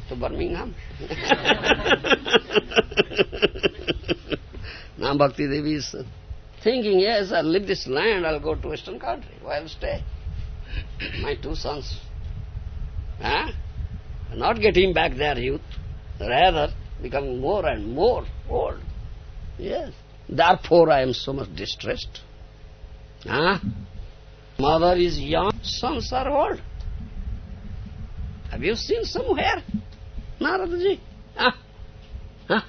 to Birmingham. now Bhakti Devi is thinking, yes, I'll leave this land, I'll go to western country. Why I'll stay? My two sons. Huh? Not getting back their youth, rather becoming more and more old. Yes. Therefore I am so much distressed. Huh? Mother is young, sons are old. Have you seen somewhere? Naradaji? Huh? Huh?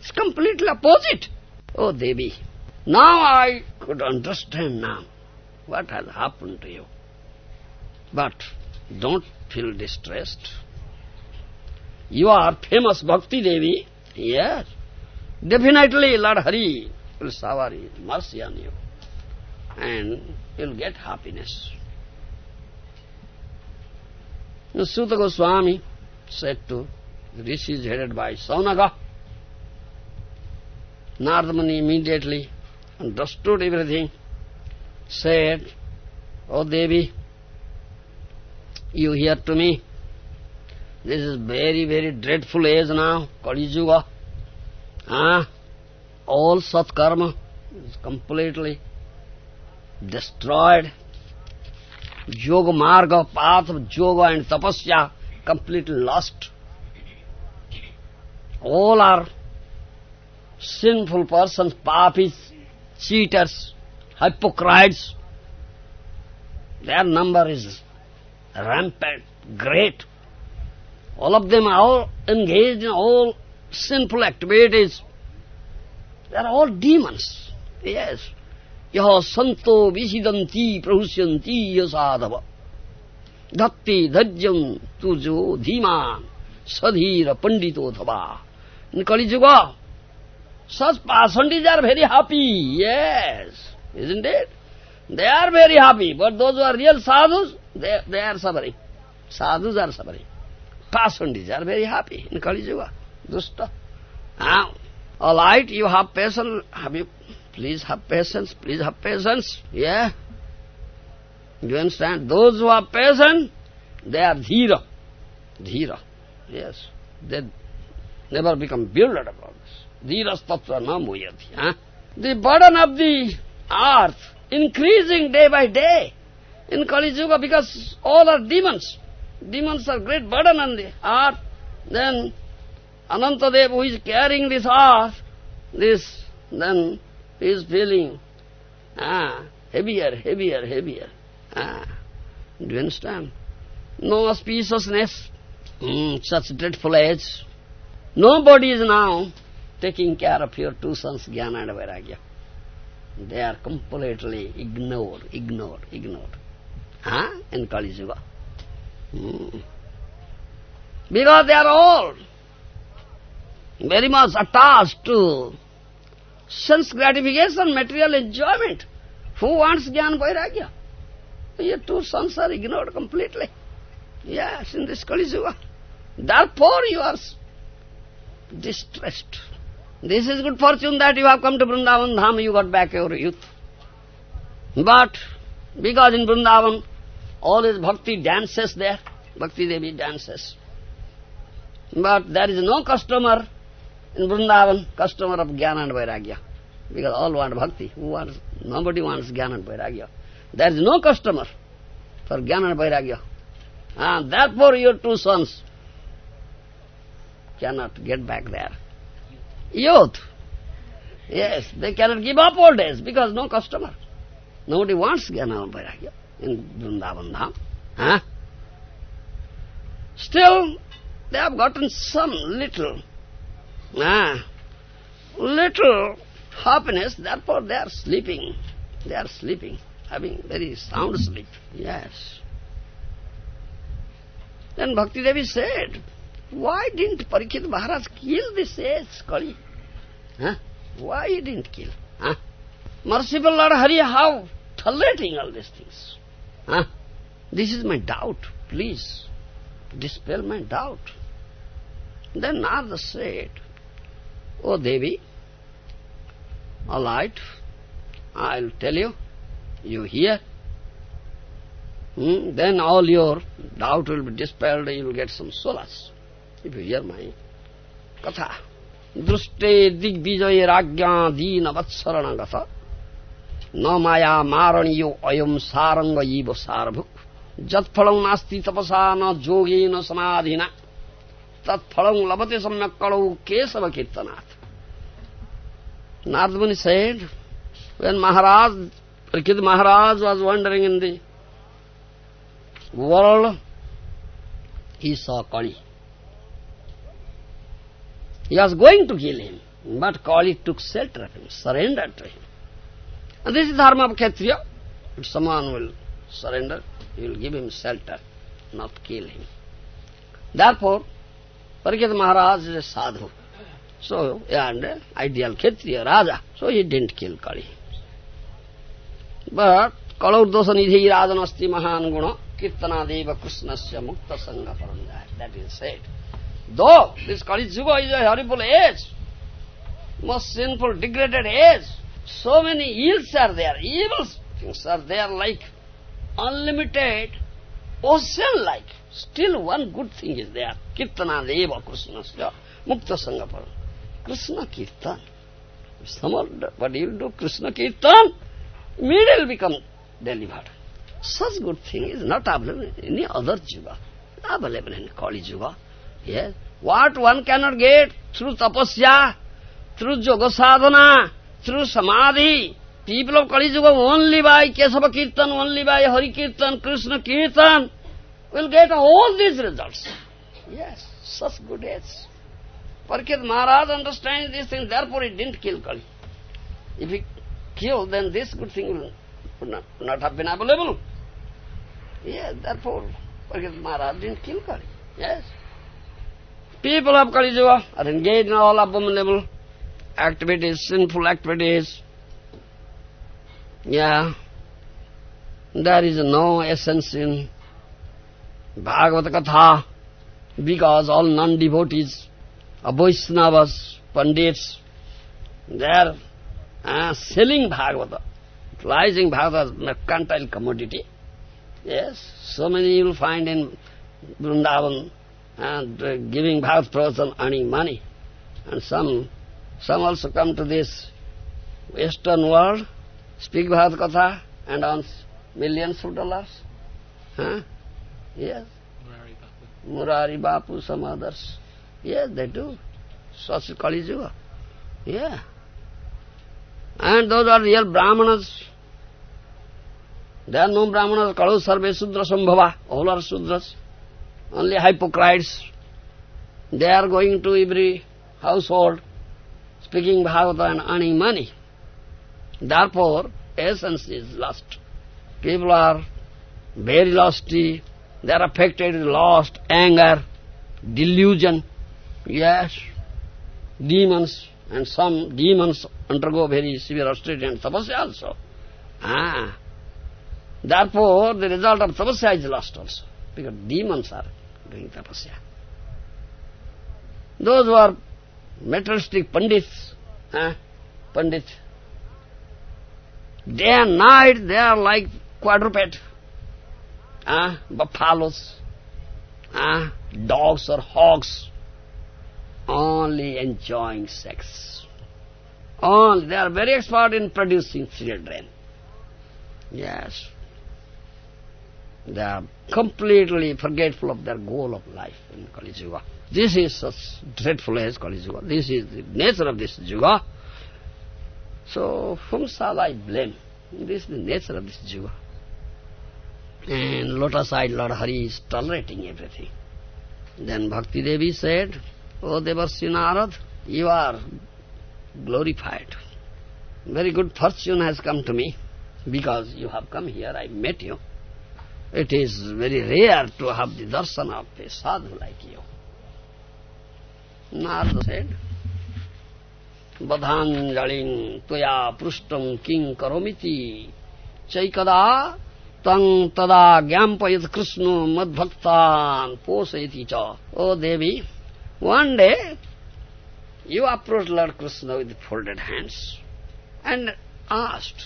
It's completely opposite. Oh, Devi, now I could understand now what has happened to you. But don't feel distressed. You are famous Bhakti Devi. Yes. Definitely Lord Hari will shower mercy on you. And you'll get happiness. Suta Goswami said to the rishis headed by Saunaka. Nardamani immediately understood everything, said, Oh Devi, you hear to me, this is very, very dreadful age now, Kali Yuga. Ah, all Satkarma is completely destroyed. Yoga Marga, path of Yoga and Tapasya, completely lost. All are sinful persons, papis, cheaters, hypocrites. Their number is rampant, great. All of them are all engaged in all sinful activities. They are all demons. Yes. Yaha santo visidanti prahusyanti yasadava. Dhakti dhajyam tujo dhiman sadhira pandito dhava. In Kali Yuga, such pasandis are very happy. Yes. Isn't it? They are very happy. But those who are real sadhus, they, they are suffering. Sadhus are suffering. Pasandis are very happy in Kali Yuga. Dusta. Now, all right, you have patience. Have you? Please have patience. Please have patience. Yeah. You understand? Those who are patient, they are dhira. Dhira. Yes. They never become bewildered about this. Dhiras tattva na muyati. Huh? The burden of the earth increasing day by day in Kali Yuga because all are demons. Demons are great burden on the earth. Then Anantadev who is carrying this earth, this, then he is feeling ah, heavier, heavier, heavier. Ah, do you understand? No auspiciousness, mm, such dreadful age. Nobody is now taking care of your two sons, Jnana and Vairagya. They are completely ignored, ignored, ignored. Huh? In Kali Yuga. Hmm. Because they are all very much attached to sense gratification, material enjoyment. Who wants Jnana Vairagya? Your two sons are ignored completely. Yes, in this Kali Yuga. Therefore you are distressed. This is good fortune that you have come to Vrindavan Dham, you got back your youth. But because in Vrindavan all is bhakti dances there, bhakti Devi dances. But there is no customer in Vrindavan, customer of Jnana and Vairagya. Because all want bhakti. Who wants, nobody wants Jnana and Vairagya. There is no customer for Jnana and Vairagya. And therefore your two sons cannot get back there youth. Yes, they cannot give up old age because no customer. Nobody wants Jnana Vairagya in Vrindavan Dham. Huh? Still, they have gotten some little, ah, little happiness, therefore they are sleeping. They are sleeping, having very sound sleep. Yes. Then Bhakti Devi said, why didn't Parikshit Maharaj kill this age, Kali? Huh? Why he didn't kill? Huh? Merciful Lord Hari, how tolerating all these things? Huh? This is my doubt. Please, dispel my doubt. Then Narada said, Oh Devi, all right, I'll tell you, you hear. Hmm? Then all your doubt will be dispelled, you will get some solace if you hear my katha. दृष्टे Digvijay राज्ञा दीन वत्सरण गत न माया मारणीयो अयम सारंग इव सारभुक जत्फल नास्ति तपसा न जोगे न समाधिना तत्फल लभते सम्यक कड़ौ Keshav कीर्तनाथ Narad said, when Maharaj, Parikshit Maharaj was wandering in the world, he saw Kali. He was going to kill him, but Kali took shelter of him, surrendered to him. And this is dharma of Kshatriya. If someone will surrender, he will give him shelter, not kill him. Therefore, Parikshit Maharaj is a sadhu. So, and ideal Kshatriya, Raja. So he didn't kill Kali. But, Kalaurdosha nidhi rajanasti mahan guna kirtana deva krishnasya mukta sangha paranjaya. That is said. Though this Kali Yuga is a horrible age, most sinful, degraded age, so many ills are there, evil things are there like unlimited, ocean-like. Still one good thing is there. Kirtana Deva Krishnasya Mukta Sangapara. Krishna Kirtan. Someone, what you do? Krishna Kirtan, immediately become delivered. Such good thing is not available in any other Yuga. Available in Kali Yuga. Yes. What one cannot get through tapasya, through yoga sadhana, through samadhi. People of Kali Yuga only by Kesava Kirtan, only by Hari Kirtan, Krishna Kirtan, will get all these results. Yes, such good age. Parikshit Maharaj understands this thing, therefore he didn't kill Kali. If he killed, then this good thing would not, not have been available. Yes, therefore Parikshit Maharaj didn't kill Kali. Yes. People of Kali Yuga are engaged in all abominable activities, sinful activities. Yeah. There is no essence in Bhagavad Katha because all non-devotees, Vaishnavas, Pandits, they are uh, selling Bhagavata, utilizing Bhagavata as a mercantile commodity. Yes, so many you will find in Vrindavan, and uh, giving Bhagavad Pravachan, earning money. And some, some also come to this Western world, speak Bhagavad Katha and earn millions of dollars. Huh? Yes. Murari Bapu, some others. Yes, they do. Such Kali Yuga. Yeah. And those are real Brahmanas. There are no Brahmanas, Kalu Sarve Sudra Sambhava, all are Sudras. Only hypocrites. They are going to every household, speaking Bhagavata and earning money. Therefore, essence is lost. People are very lusty, they are affected with lust, anger, delusion. Yes, demons, and some demons undergo very severe austerity and tapasya also. Ah. Therefore, the result of tapasya is lost also, because demons are doing tapasya. Those who are materialistic pandits, ah, pandits, day and night they are like quadruped uh, buffaloes, uh, dogs or hogs, only enjoying sex. Only, they are very expert in producing children. Yes. They are completely forgetful of their goal of life in Kali Yuga. This is such dreadful as Kali Yuga. This is the nature of this Yuga. So, whom shall I blame? This is the nature of this Yuga. And lotus-eyed Lord Hari is tolerating everything. Then Bhakti Devi said, O Devarsi Narad, you are glorified. Very good fortune has come to me because you have come here, I met you. It is very rare to have the darshan of a sadhu like you. Narada said, Badhanjaling tuya prustam king karomiti chaikada Tang tada gyampayat Krishna madbhaktan posayati cha. Oh Devi, one day you approached Lord Krishna with folded hands and asked,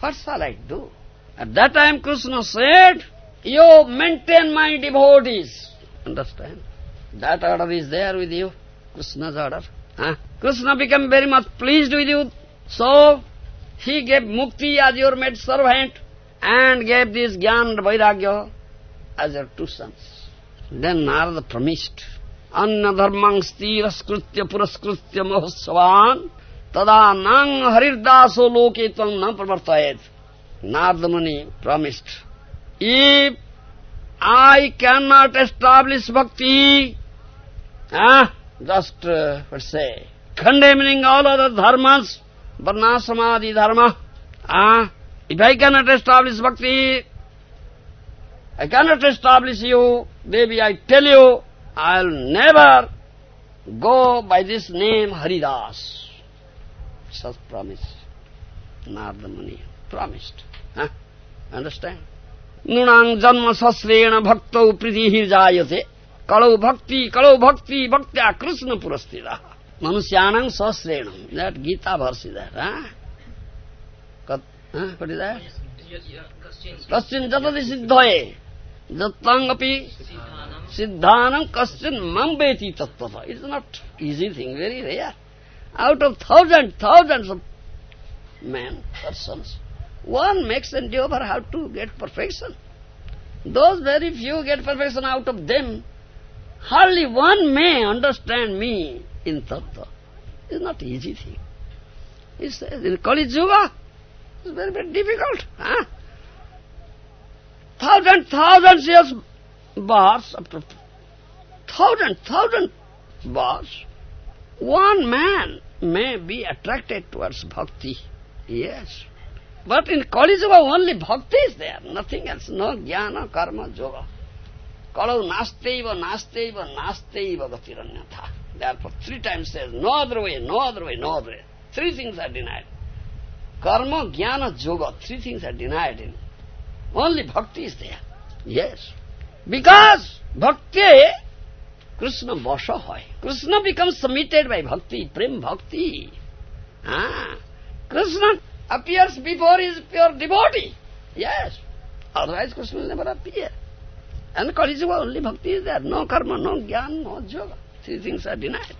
what shall I do? At that time Krishna said, you maintain my devotees. Understand? That order is there with you, Krishna's order. Huh? Krishna became very much pleased with you, so he gave mukti as your maid servant and gave this Gyan Vairagya as your two sons. Then Narada promised, Anna dharmang stiraskrutya puraskritya mahossavan tada nang harirdaso loke tvam na pravartayet. Narada Muni promised, if I cannot establish bhakti, ah, just, uh, let's say, condemning all other dharmas, varna samadhi dharma, ah, if I cannot establish bhakti, I cannot establish you, Devi, I tell you, I'll never go by this name Haridas. Such promise. Narada Muni promised. Huh? Understand? Nunang janma sasrena bhaktau pridihir jayate. Kalau bhakti, kalau bhakti, bhaktya Krishna purastira. Manusyanang sasrena. That Gita verse is there. Huh? Huh? What is that? Kaschin jatati siddhaye. Jattangapi siddhanam kaschin mambeti tattvata. It's not easy thing, very rare. Out of thousands, thousands of men, persons, one makes endeavor how to get perfection. Those very few get perfection out of them. Hardly one may understand me in tattva. It's not easy thing. Says, in Kali Yuga, it's very, very difficult. Huh? Thousand, thousands years bars, after thousand, thousand bars, one man may be attracted towards bhakti. Yes. But in Kali Yuga only bhakti is there, nothing else, no jnana, karma, yoga. Kalau nasteva, nasteva, nasteva gatiranyatha. Therefore three times says, no other way, no other way, no other way. Three things are denied. Karma, jnana, yoga, three things are denied in. Only bhakti is there. Yes. Submitted by bhakti, prem bhakti. Ah. Krishna appears before his pure devotee. Yes. Otherwise Krishna will never appear. And Kali Yuga only bhakti is there. No karma, no jnana, no yoga. Three things are denied.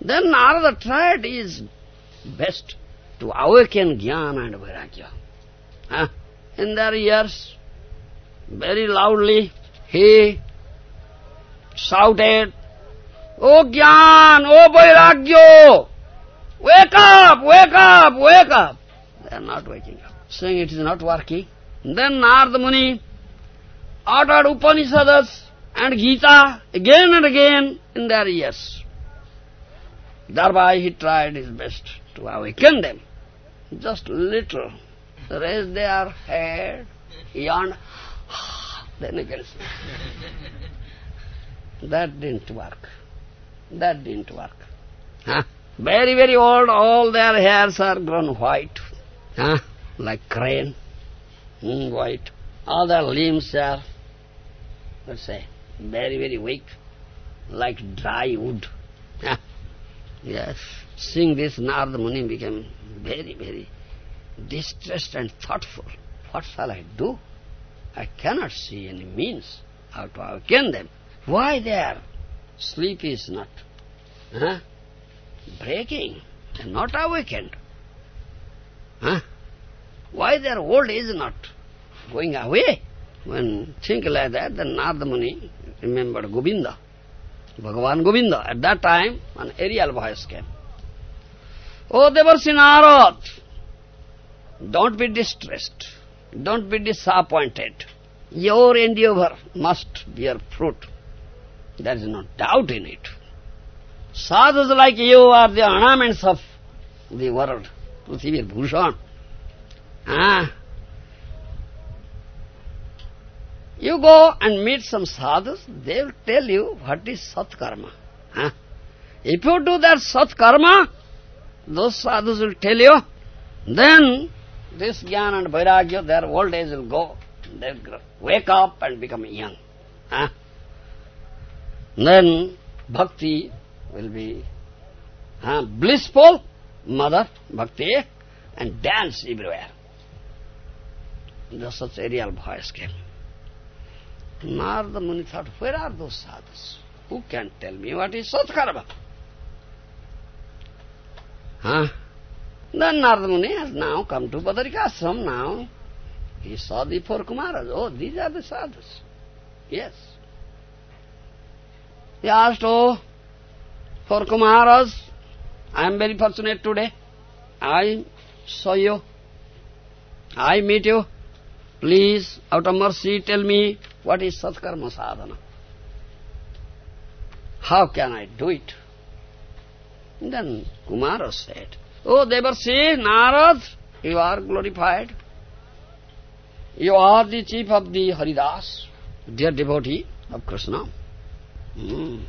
Then Narada tried his best to awaken jnana and vairagya. Huh? In their ears, very loudly, he shouted, O Gyan, O Vairagya, wake up, wake up, wake up. They are not waking up, saying it is not working. Then Narada Muni uttered Upanishads and Gita again and again in their ears. Thereby he tried his best to awaken them. Just little. Raise their head, yawn, then again. that didn't work. That didn't work. Huh? Very, very old, all their hairs are grown white, huh? like crane, mm, white. All their limbs are, let's say, very, very weak, like dry wood. Huh? Yes. Seeing this, Narada Muni became very, very distressed and thoughtful. What shall I do? I cannot see any means how to awaken them. Why their sleep is not huh, breaking and not awakened? Huh? Why their old is not going away? When think like that, then Narada Muni remembered Govinda. Bhagavan Govinda. At that time, an aerial voice came. Oh, Devarsi Narad, don't be distressed. Don't be disappointed. Your endeavor must bear fruit. There is no doubt in it. Sadhus like you are the ornaments of the world. Prithivir Bhushan. Ah. You go and meet some sadhus, they will tell you what is satkarma. Huh? If you do that satkarma, those sadhus will tell you, then this jnana and vairagya, their old age will go. They will wake up and become young. Huh? Then bhakti will be huh, blissful, mother, bhakti, and dance everywhere. The such a real voice came. Narada Muni thought, where are those sadhus? Who can tell me what is Satkarma? Huh? Then Narada Muni has now come to Badarikashram now. He saw the four Kumaras. Oh, these are the sadhus. Yes. He asked, oh, four Kumaras, I am very fortunate today. I saw you. I meet you. Please, out of mercy, tell me what is Satkarma sadhana? How can I do it? Then Kumara said, Oh Devarsi, Narad, you are glorified. You are the chief of the Haridas, dear devotee of Krishna. Hmm.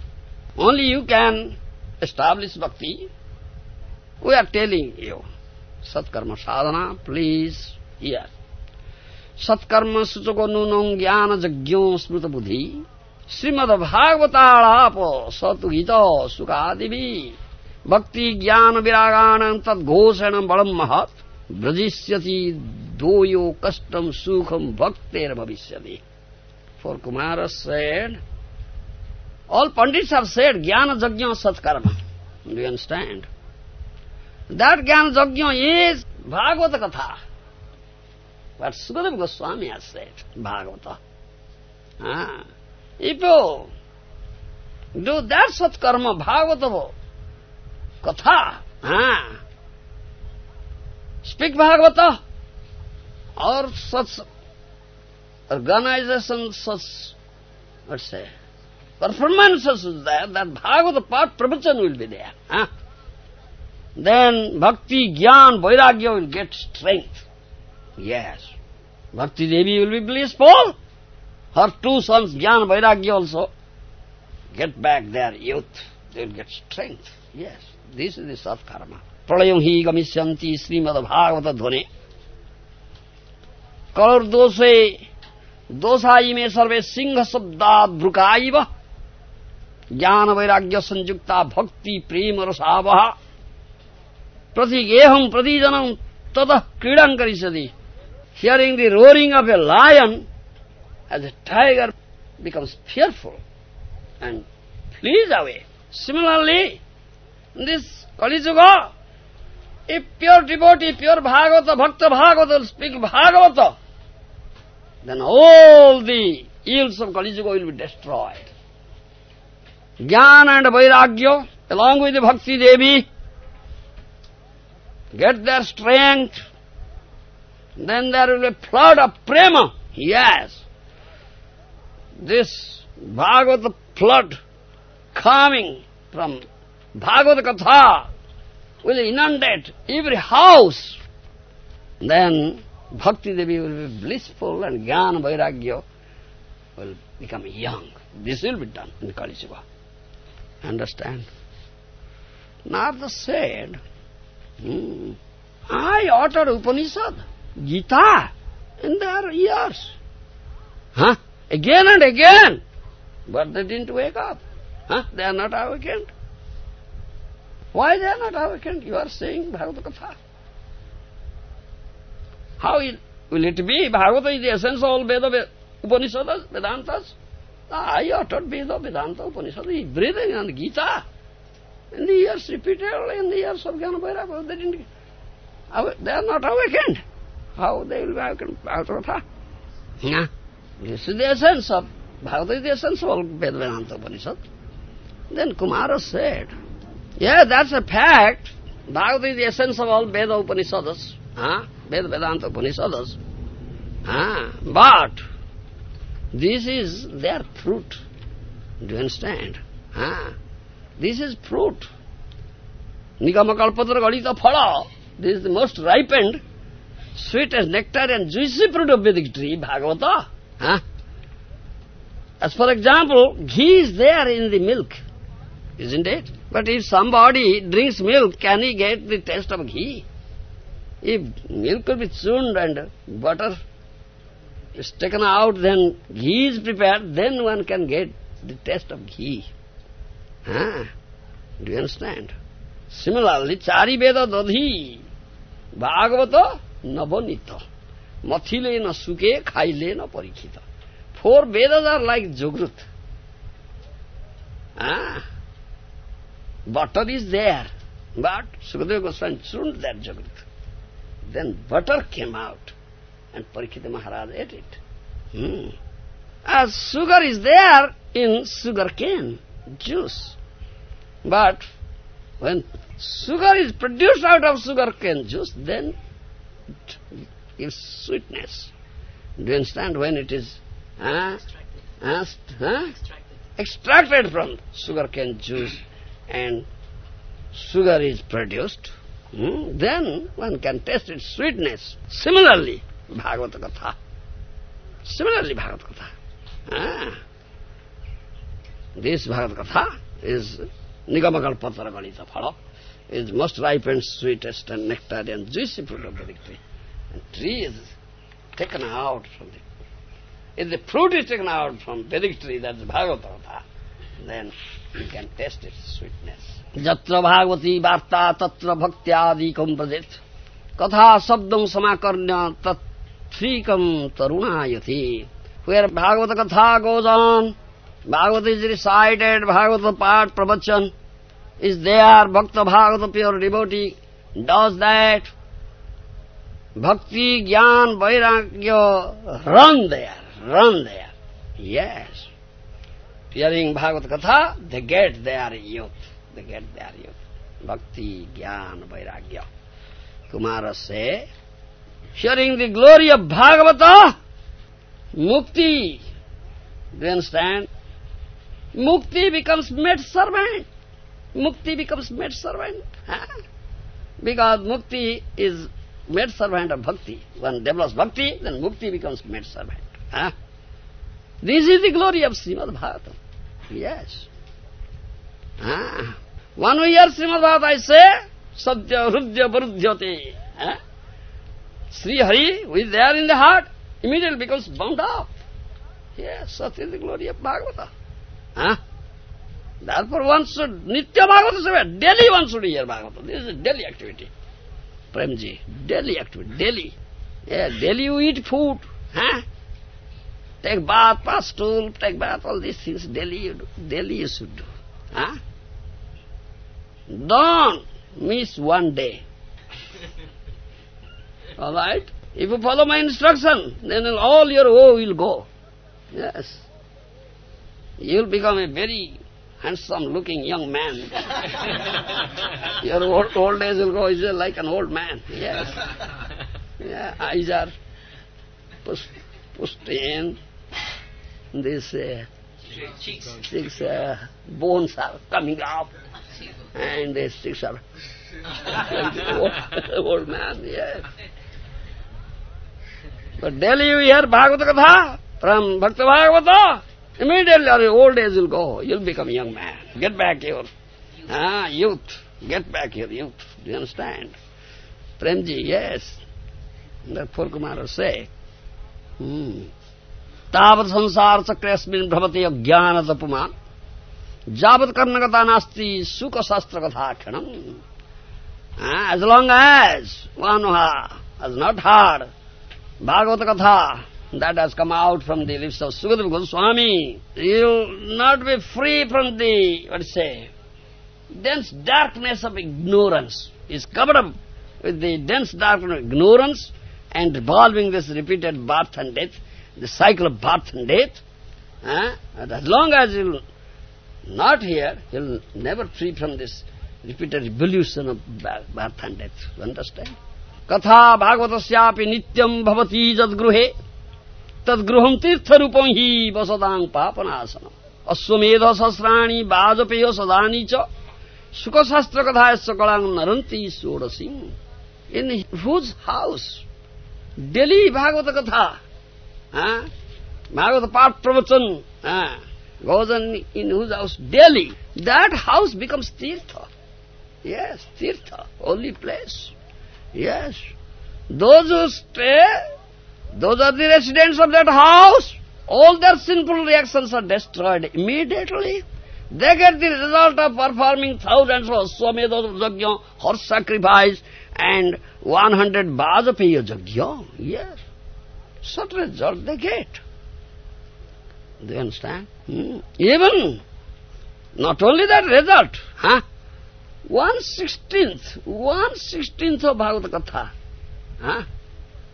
Only you can establish bhakti. We are telling you, Satkarma sadhana, please hear. सत्कर्म सूचको नुनं ज्ञान यज्ञो स्मृत बुद्धि श्रीमद भागवताड़ाप सतु हित सुखादिवी भक्ति ज्ञान विरागान तदघोषण बड़म महत्। ब्रजिष्यति दोयो कष्टम सुखम भक्तेर भविष्य for Kumar said all pandit are said ज्ञान यज्ञ सत्कर्म डू अंडरस्टैंड दैट ज्ञान यज्ञ is Bhagavata katha but Sukhdev Goswami are said Bhagavata if you do that सत्कर्म भागवत हो कथा। हाँ। स्पीक भागवत। और such organisation such what say performance is that Bhagavata पाठ प्रवचन विल बी देयर देन भक्ति ज्ञान वैराग्य will get strength yes Bhakti Devi will be blissful her two sons Jnana Vairagya also get back their youth they will get strength yes this is the self karma. Pralayam hi gamisyanti ध्वनि Bhagavata दोषे दोषाई में सर्वे सिंह शब्दा भ्रुकाइव ज्ञान वैराग्य संयुक्ता भक्ति प्रेम रसावहा प्रति गेहम तत ततः क्रीडं करिष्यति hearing the roaring of a lion as a tiger becomes fearful and flees away similarly in this Kali Yuga, if pure devotee, pure Bhagavata, Bhakta Bhagavata will speak Bhagavata, then all the ills of Kali Yuga will be destroyed. Jnana and Vairagya, along with the Bhakti Devi, get their strength, then there will be a flood of prema. Yes. This Bhagavata flood coming from Bhagavad Katha will inundate every house. Then Bhakti Devi will be blissful and Jnana Vairagya will become young. This will be done in Kali Yuga. Understand? Narada said, hmm, I uttered Upanishad, Gita, in their ears. Huh? Again and again. But they didn't wake up. Huh? They are not awakened. Why they are not awakened? You are saying Bhagavad Katha. How it, will it be? Bhagavata is the essence of all Veda, Upanishads, Vedantas. I uttered Veda, Vedanta, Upanishad, breathing and Gita. In the years repeatedly, in the years of Jnana they didn't, they are not awakened. How they will be awakened? Bhagavata. Yeah. This is the essence of, Bhagavata is the essence of all Veda, Vedanta, Upanishad. Then Kumara said, yeah, that's a fact. Bhagavad is the essence of all Veda Upanishads. Huh? Veda Vedanta Upanishads. Huh? But this is their fruit. Do you understand? Huh? This is fruit. Nigamakalpatra Galita Phala. This is the most ripened, sweet as nectar and juicy fruit of Vedic tree, Bhagavata. Huh? As for example, ghee is there in the milk isn't it? But if somebody drinks milk, can he get the taste of ghee? If milk will be churned and butter is taken out, then ghee is prepared, then one can get the taste of ghee. Ah, do you understand? Similarly, chari veda dodhi, bhagavata nabonita, mathile na suke, khaile na parikhita. Four Vedas are like Jogrut. Ah, Butter is there, but Sukadeva Goswami churned that Jagat. Then butter came out, and Parikshita Maharaj ate it. Hmm. As sugar is there in sugar cane, juice. But when sugar is produced out of sugar cane juice, then it gives sweetness. Do you understand when it is uh, uh, uh, extracted from sugar cane juice? And sugar is produced, hmm, then one can taste its sweetness. Similarly, Bhagavata Katha. Similarly, Bhagavata Katha. Ah. This Bhagavata Katha is Nigamakalpatra Galita Phala, is most ripe and sweetest and nectar and juicy fruit of the tree. And tree is taken out from the... If the fruit is taken out from Vedic tree, that's Bhagavata Katha, then you can taste its sweetness. Jatra bhagavati varta tatra bhaktyadikam prajet katha sabdam samakarnya tatrikam tarunayati. Where Bhagavata Katha goes on, Bhagavata is recited, Bhagavata part, pravachan is there, Bhakta Bhagavata pure devotee does that. Bhakti, Gyan, Vairagya, run there, run there. Yes. Hearing Bhagavad Katha, they get their youth. They get their youth. Bhakti, Jnana, Vairagya. Kumara say, hearing the glory of Bhagavata, Mukti. Do you understand? Mukti becomes maid servant. Mukti becomes maid servant. Huh? Because Mukti is maid servant of Bhakti. One develops Bhakti, then Mukti becomes maid servant. Huh? This is the glory of Srimad Bhagavatam. Yes. Ah. One who hears Srimad Bhagavad, I say, Satya Hrudya Parudhyate. Ah? Sri Hari, who is there in the heart, immediately becomes bound up. Yes, such is the glory of Bhagavata. Ah? Therefore one should, Nitya Bhagavata Seva, daily one should hear Bhagavata. This is a daily activity. Premji, daily activity, daily. Yeah, daily you eat food. Huh? Take bath, pass stool, take bath, all these things daily you do. Daily you should do. Huh? Don't miss one day. All right? If you follow my instruction, then all your woe will go. Yes. You'll become a very handsome-looking young man. your old, old age will go you like an old man. Yes. Yeah, eyes are pushed, pushed in. This uh, six uh, bones are coming up, and the six are old, man. Yes. But daily you hear Bhagavata Katha from Bhakta Bhagavata, immediately your old age will go. You'll become young man. Get back your ah, youth. Get back your youth. Do you understand? Premji, yes. That poor Kumara say. Hmm. तावत संसार चक्र अस्मिन भ्रमते अज्ञान तपमान जावत कथा नास्ती सुख शास्त्र कथा क्षण as long as one has not heard Bhagavata katha that has come out from the lips of Sukhdev Goswami you not be free from the what say dense darkness of ignorance is covered up with the dense darkness ignorance and revolving this repeated birth and death the cycle of birth and death. Eh? And as long as you will not hear, you will never free from this repeated revolution of birth and death. You understand? कथा भागवतस्यापि नित्यम भवती जदगृहे तदगृहम तीर्थ रूपम ही वसदांग पापनाशन अश्वमेध सहस्राणी वाजपेय सदानी च सुख शास्त्र कथा सकलांग नरंती षोड़सी in whose house daily Bhagavat कथा Huh? Bhagavata Pravachan huh? goes on in whose house? Daily. That house becomes Tirtha. Yes, Tirtha, holy place. Yes. Those who stay, those are the residents of that house. All their sinful reactions are destroyed immediately. They get the result of performing thousands of swamedhas yajna, horse sacrifice, and 100 bhajapeya yajna. Yes. Such result they get. Do you understand? Hmm. Even, not only that result, huh? One sixteenth, one sixteenth of Bhagavad Katha. Huh?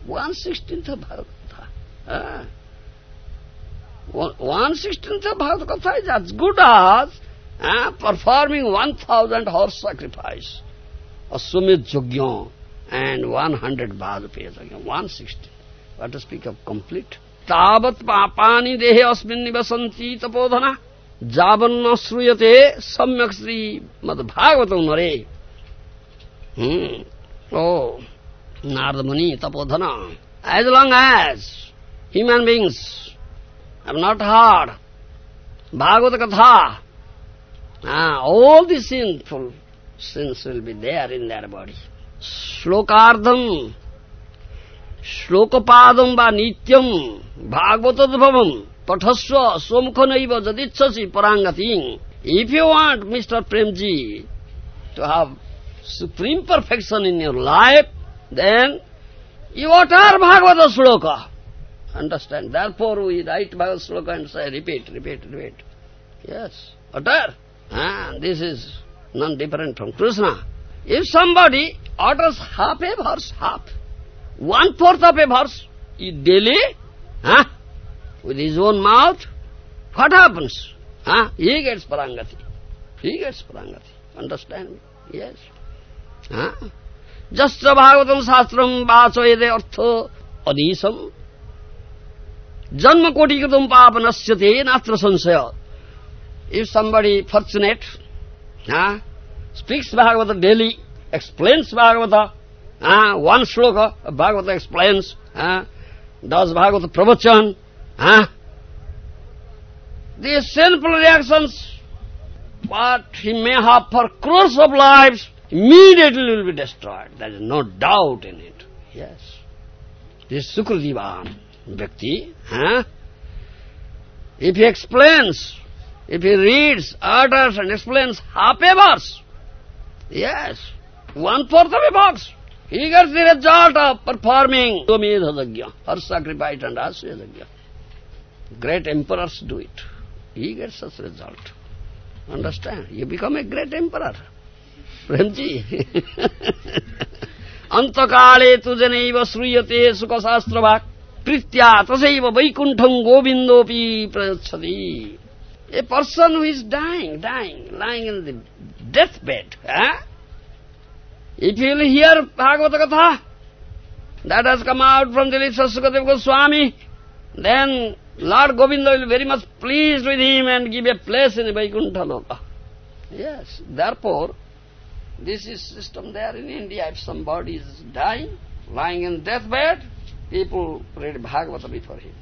One sixteenth of Bhagavad Katha. Huh? One sixteenth of Bhagavad Katha is as good as performing one thousand horse sacrifice, sumit yajna, and one hundred Bhagavad yajna. One sixteenth. What to speak of complete? Tavat papani dehe asmin nivasanti tapodhana javanna sruyate samyak sri madbhagavatam nare. Hmm. Oh, Narada Muni tapodhana. As long as human beings have not heard Bhagavad Katha, ah, all the sinful sins will be there in their body. Slokardham श्लोक श्लोकपादं वा नित्यं भागवतोद्भवं पठस्व स्वमुख नैव जदिच्छसि पराङ्गति। If you want mister Premji to have supreme perfection in your life then you what are Bhagavata shloka understand therefore we write Bhagavata shloka and say repeat repeat repeat yes what are this is none different from Krishna if somebody orders half a verse half one-fourth of a verse, daily, huh? with his own mouth, what happens? Huh? He gets parangati. He gets parangati. Understand me? Yes. Huh? Jastra bhagavatam sastram vachayade artha adisam janma koti kritam papanasyate natra sansaya. If somebody fortunate, huh, speaks Bhagavata daily, explains Bhagavata, uh, one shloka Bhagavata explains, uh, does Bhagavata pravachan, Huh? These sinful reactions, what he may have for crores of lives, immediately will be destroyed. There is no doubt in it. Yes. This Sukradeva Bhakti, huh? If he explains, if he reads, utters and explains half a verse, yes, one-fourth of a box, Eager is the result of performing Amedhadagya, or sacrifice and Asvedagya. Great emperors do it. He gets as result. Understand? You become a great emperor. Premji. Antakale tujaneva sriyate sukasastravak pritya tasaiva vaikuntham govindopi prayachati. A person who is dying, dying, lying in the deathbed, eh? If he will hear Bhagavata Katha, that has come out from the lips of Sukadeva Goswami, then Lord Govinda will be very much pleased with him and give a place in Vaikuntha Loka. Yes, therefore, this is system there in India. If somebody is dying, lying in deathbed, people read Bhagavata before him.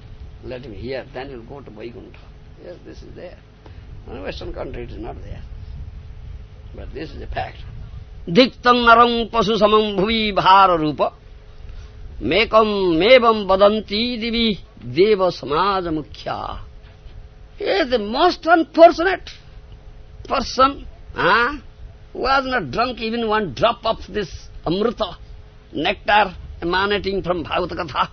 Let him hear, then he will go to Vaikuntha. Yes, this is there. In Western country it is not there. But this is a fact. दिक्तम नरम पशु समम भुवि भार रूप मेकम मेवम बदंती दिवि देव समाज मुखिया is most unfortunate person was not drunk even one drop of this amrit nectar emanating from Bhagavata katha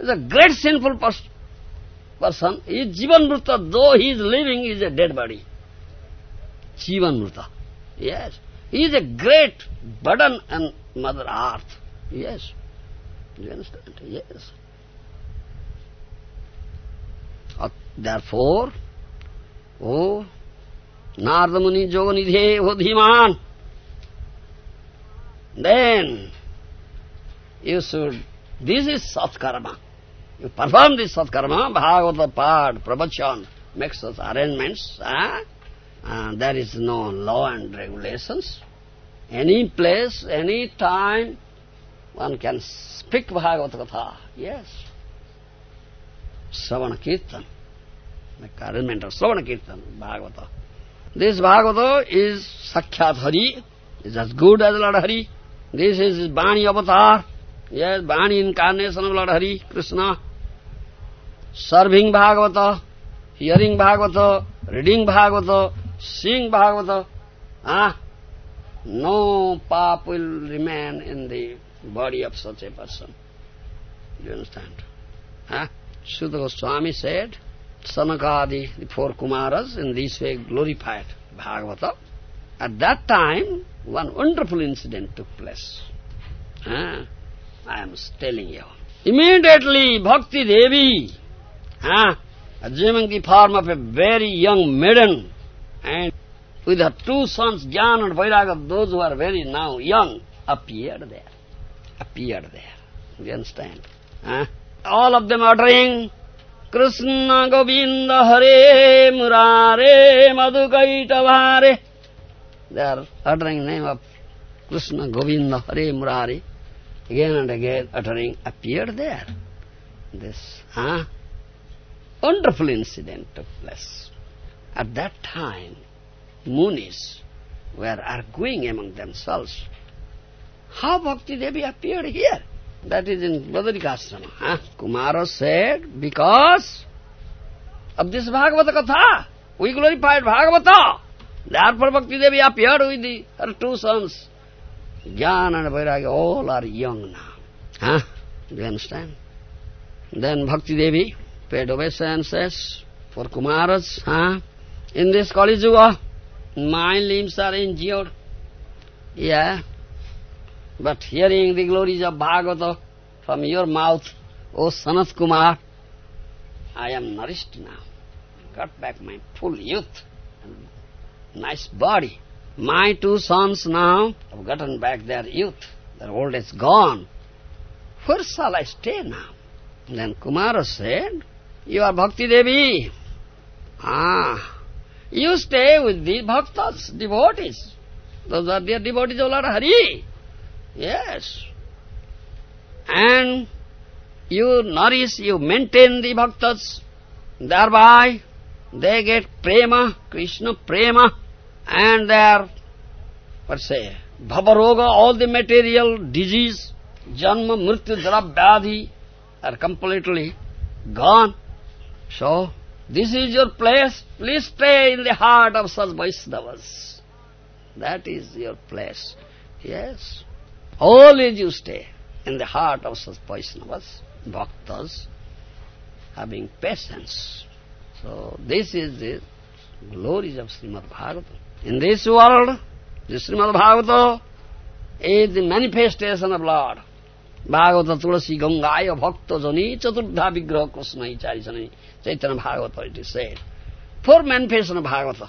is a great sinful person is जीवन मृत though he is living is a dead body जीवन मृत yes. Is a great burden on Mother Earth. Yes. You understand? Yes. Uh, therefore, oh, Narada Muni Joganidhe Hodhiman, then you should, this is Satkarma. You perform this satkarma, Bhagavata Pad, Pravachan, makes such arrangements, eh? And there is no law and regulations. Any place, any time, one can speak Bhagavata Katha, yes. Savana Kirtan, the arrangement of Savana Kirtan, Bhagavata. This Bhagavata is Sakhyat Hari, is as good as Lord Hari. This is Bani Avatar, Yes, Bani incarnation of Lord Hari, Krishna. Serving Bhagavata, hearing Bhagavata, reading Bhagavata, seeing Bhagavata. Ah, no pap will remain in the body of such a person. Do you understand? Ah, Suta Goswami said, Sanakadi, the four Kumaras, in this way glorified Bhagavata. At that time, one wonderful incident took place. Ah, I am telling you. Immediately, Bhakti Devi, huh, assuming the form of a very young maiden, and with her two sons, Jnana and Vairaga, those who are very now young, appeared there. Appeared there. You understand? Huh? All of them uttering, Krishna Govinda Hare Murare Madhukaitavare. They are uttering name of Krishna Govinda Hare Murare again and again uttering, appeared there. This huh? wonderful incident took place. At that time, Munis were arguing among themselves. How Bhakti Devi appeared here? That is in Badarikasrama. Huh? Kumara said, because of this Bhagavata Katha, we glorified Bhagavata. Therefore Bhakti Devi appeared with the, her two sons. Jnana and Vairagya, all are young now. Huh? Do you understand? Then Bhakti Devi paid obeisances for Kumaras. Huh? In this Kali Yuga, my limbs are injured. Yeah. But hearing the glories of Bhagavata from your mouth, O Sanat Kumar, I am nourished now. Got back my full youth and nice body. My two sons now have gotten back their youth. Their old age gone. Where shall I stay now? Then Kumara said, You are Bhakti Devi. Ah, you stay with the bhaktas, devotees. Those are their devotees of Lord Hari. Yes. And you nourish, you maintain the bhaktas. Thereby they get prema, Krishna prema and their, let's say, bhavaroga, all the material disease, janma, mrityu, jara, are completely gone. So, this is your place. Please stay in the heart of such Vaishnavas. That is your place. Yes. Always you stay in the heart of such Vaishnavas, bhaktas, having patience. So, this is the glories of Srimad Bhagavatam. In this world, the Srimad Bhagavata is the manifestation of Lord. Bhagavat Tulsi गङ्गाय भक्त जनी चतुर्धा विग्रह कृष्ण इचारी छन् Chaitanya Bhagavat it is said four manifestation Bhagavat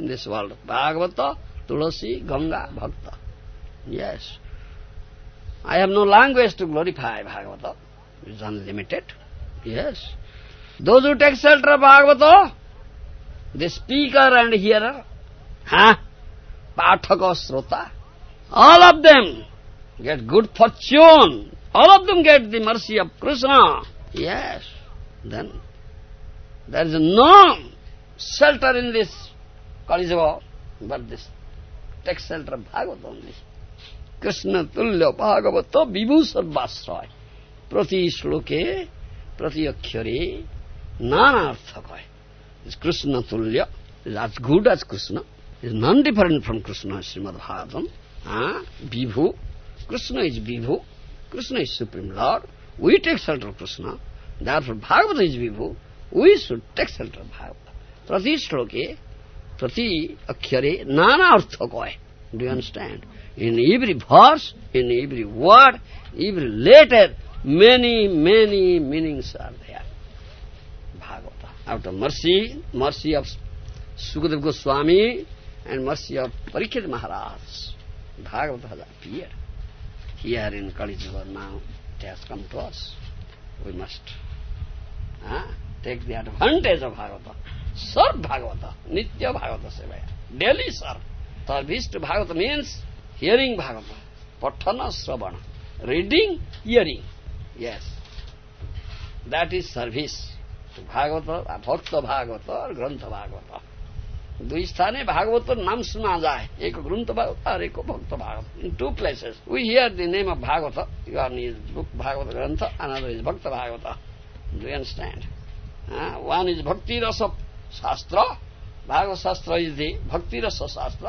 this world Bhagavat Tulsi Ganga भक्त yes I have no language to glorify Bhagavat is unlimited yes those who take shelter Bhagavat they speaker and hear पाठक श्रोता all of them get good fortune. All of them get the mercy of Krishna. Yes, then there is no shelter in this Kali Yuga, but this text shelter of Bhagavad only. Krishna tulya bhagavato vibhu sarvasraya prati shloke prati akhyare nanarthakaya. This Krishna tulya is as good as Krishna, is non different from Krishna, Srimad Bhagavatam. Ah Vibhu Krishna is Vibhu. Krishna is Supreme Lord. We take shelter of Krishna. Therefore, Bhagavata is Vibhu. We should take shelter of Bhagavata. Prati shloke, prati akhyare, nana artha koi. Do you understand? In every verse, in every word, every letter, many, many meanings are there. Bhagavata. Out of mercy, mercy of Sukadeva Goswami and mercy of Parikshit Maharaj, Bhagavata has appeared. Here in Kali Yuga now, it has come to us. We must uh, take the advantage of Bhagavata. Serve Bhagavata, Nitya Bhagavata Sevaya. Daily serve. Service to Bhagavata means hearing Bhagavata, Patthana Sravana, reading, hearing. Yes. That is service to Bhagavata, Bhakta Bhagavata or Grantha Bhagavata. दुई स्थानै भागवत नाम्समा जाए। एक ग्रन्थको भक्त Bhagavata in two places we hear the name of Bhagavata you are need book Bhagavata त ग्रन्थ another is bhakta Bhagavata do you भाग one is bhakti rasa शास्त्र भागवत शास्त्र इज द भक्ति रस शास्त्र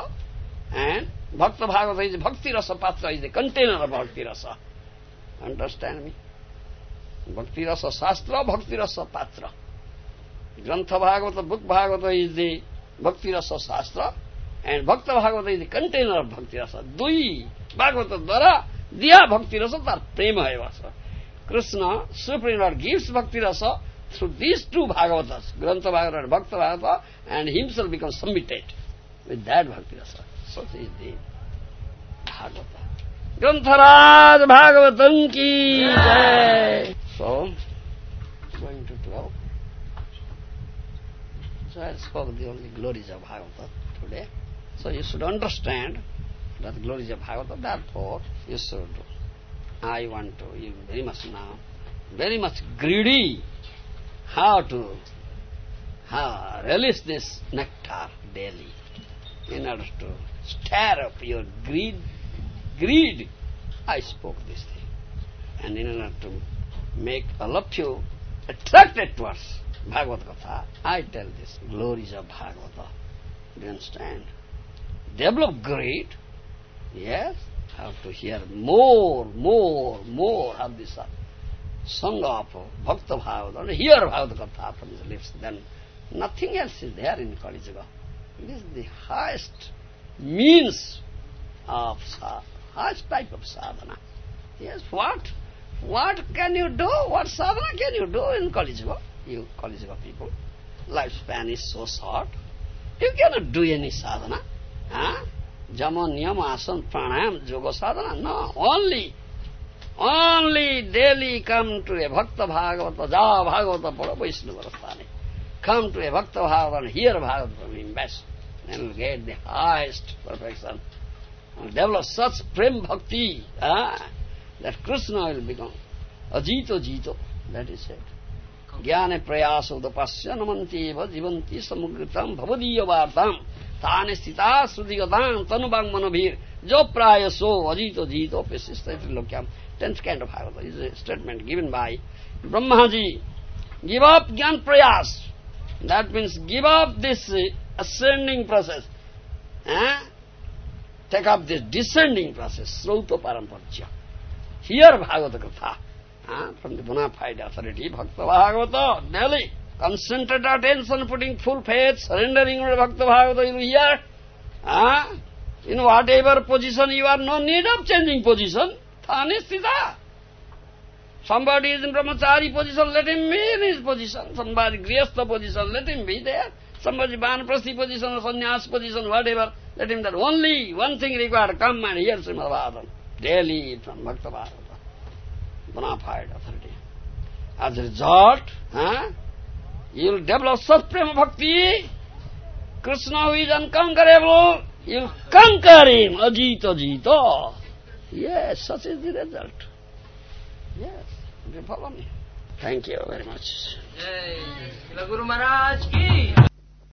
एन्ड भक्त भागवत इज भक्ति रस पात्र इज द कंटेनर ऑफ भक्ति रस अंडरस्टैंड मी भक्ति रस शास्त्र भक्ति रस पात्र ग्रन्थ Bhagavata book Bhagavata is the Bhakti Rasa Shastra, and Bhakta Bhagavata is the container of Bhakti Rasa. Dui Bhagavata Dvara, Diya Bhakti Rasa, tar Prema Evasa. Krishna, Supreme Lord, gives Bhakti Rasa through these two Bhagavatas, Grantha Bhagavata and Bhakta Bhagavata, and himself becomes submitted with that Bhakti Rasa. Such is the Bhagavata. Grantharaj Bhagavatam ki jai. So, going to 12. So I spoke the only glories of Bhagavata today. So you should understand that glories of Bhagavata, therefore you should, I want to, you very much now, very much greedy how to how release this nectar daily in order to stir up your greed. Greed, I spoke this thing. And in order to make all of you attracted towards Bhagavad Gita, I tell this glories of Bhagavata. Do you understand? Develop greed, yes, have to hear more, more, more of this uh, song of Bhakta Bhagavata, hear Bhagavad Gita from his lips, then nothing else is there in Kali Yuga. This is the highest means of highest type of sadhana. Yes, what? What can you do? What sadhana can you do in Kali Yuga? You Kali Yuga people. Lifespan is so short. You cannot do any sadhana. Huh? Jama, Niyama, Asana, Pranayam, Yoga sadhana. No, only only daily come to a Bhakta Bhagavata, Ja Bhagavata, Pada Vaishnava. Come to a Bhakta Bhagavata and hear Bhagavata from him best. Then will get the highest perfection. And develop such prem bhakti ah, that Krishna will become ajito jito. That is it. ज्ञाने प्रयासोदपश्यनमन्त्येव जीवंती समुग्रता भवदीय वार्ताम् तान स्थिता श्रुतिगता तनुवांग मनोभीर जो प्रायसो अजीत जीत त्रिलोक्याम्। Tenth canto of Bhagavat is a statement given by Brahma ji give up ज्ञान प्रयास। That means give up this ascending process take up this descending process process, Srauta here Bhagavat Katha from the bona authority, Bhakta Bhagavata, daily. Concentrate attention, putting full faith, surrendering to Bhakta Bhagavata, you hear. Eh? In whatever position you are, no need of changing position. Thane sthita. Somebody is in brahmachari position, let him be in his position. Somebody grihastha position, let him be there. Somebody vanaprasthi position, sannyas position, whatever, let him there. Only one thing required, come and hear Srimad Bhagavatam. Daily from Bhakta Bhagavata. Bona authority. As a result, huh, you will develop supreme bhakti. Krishna who is unconquerable, you will conquer him. Ajita jita. Yes, such is the result. Yes, you follow me. Thank you very much. जय Guru Maharaj ki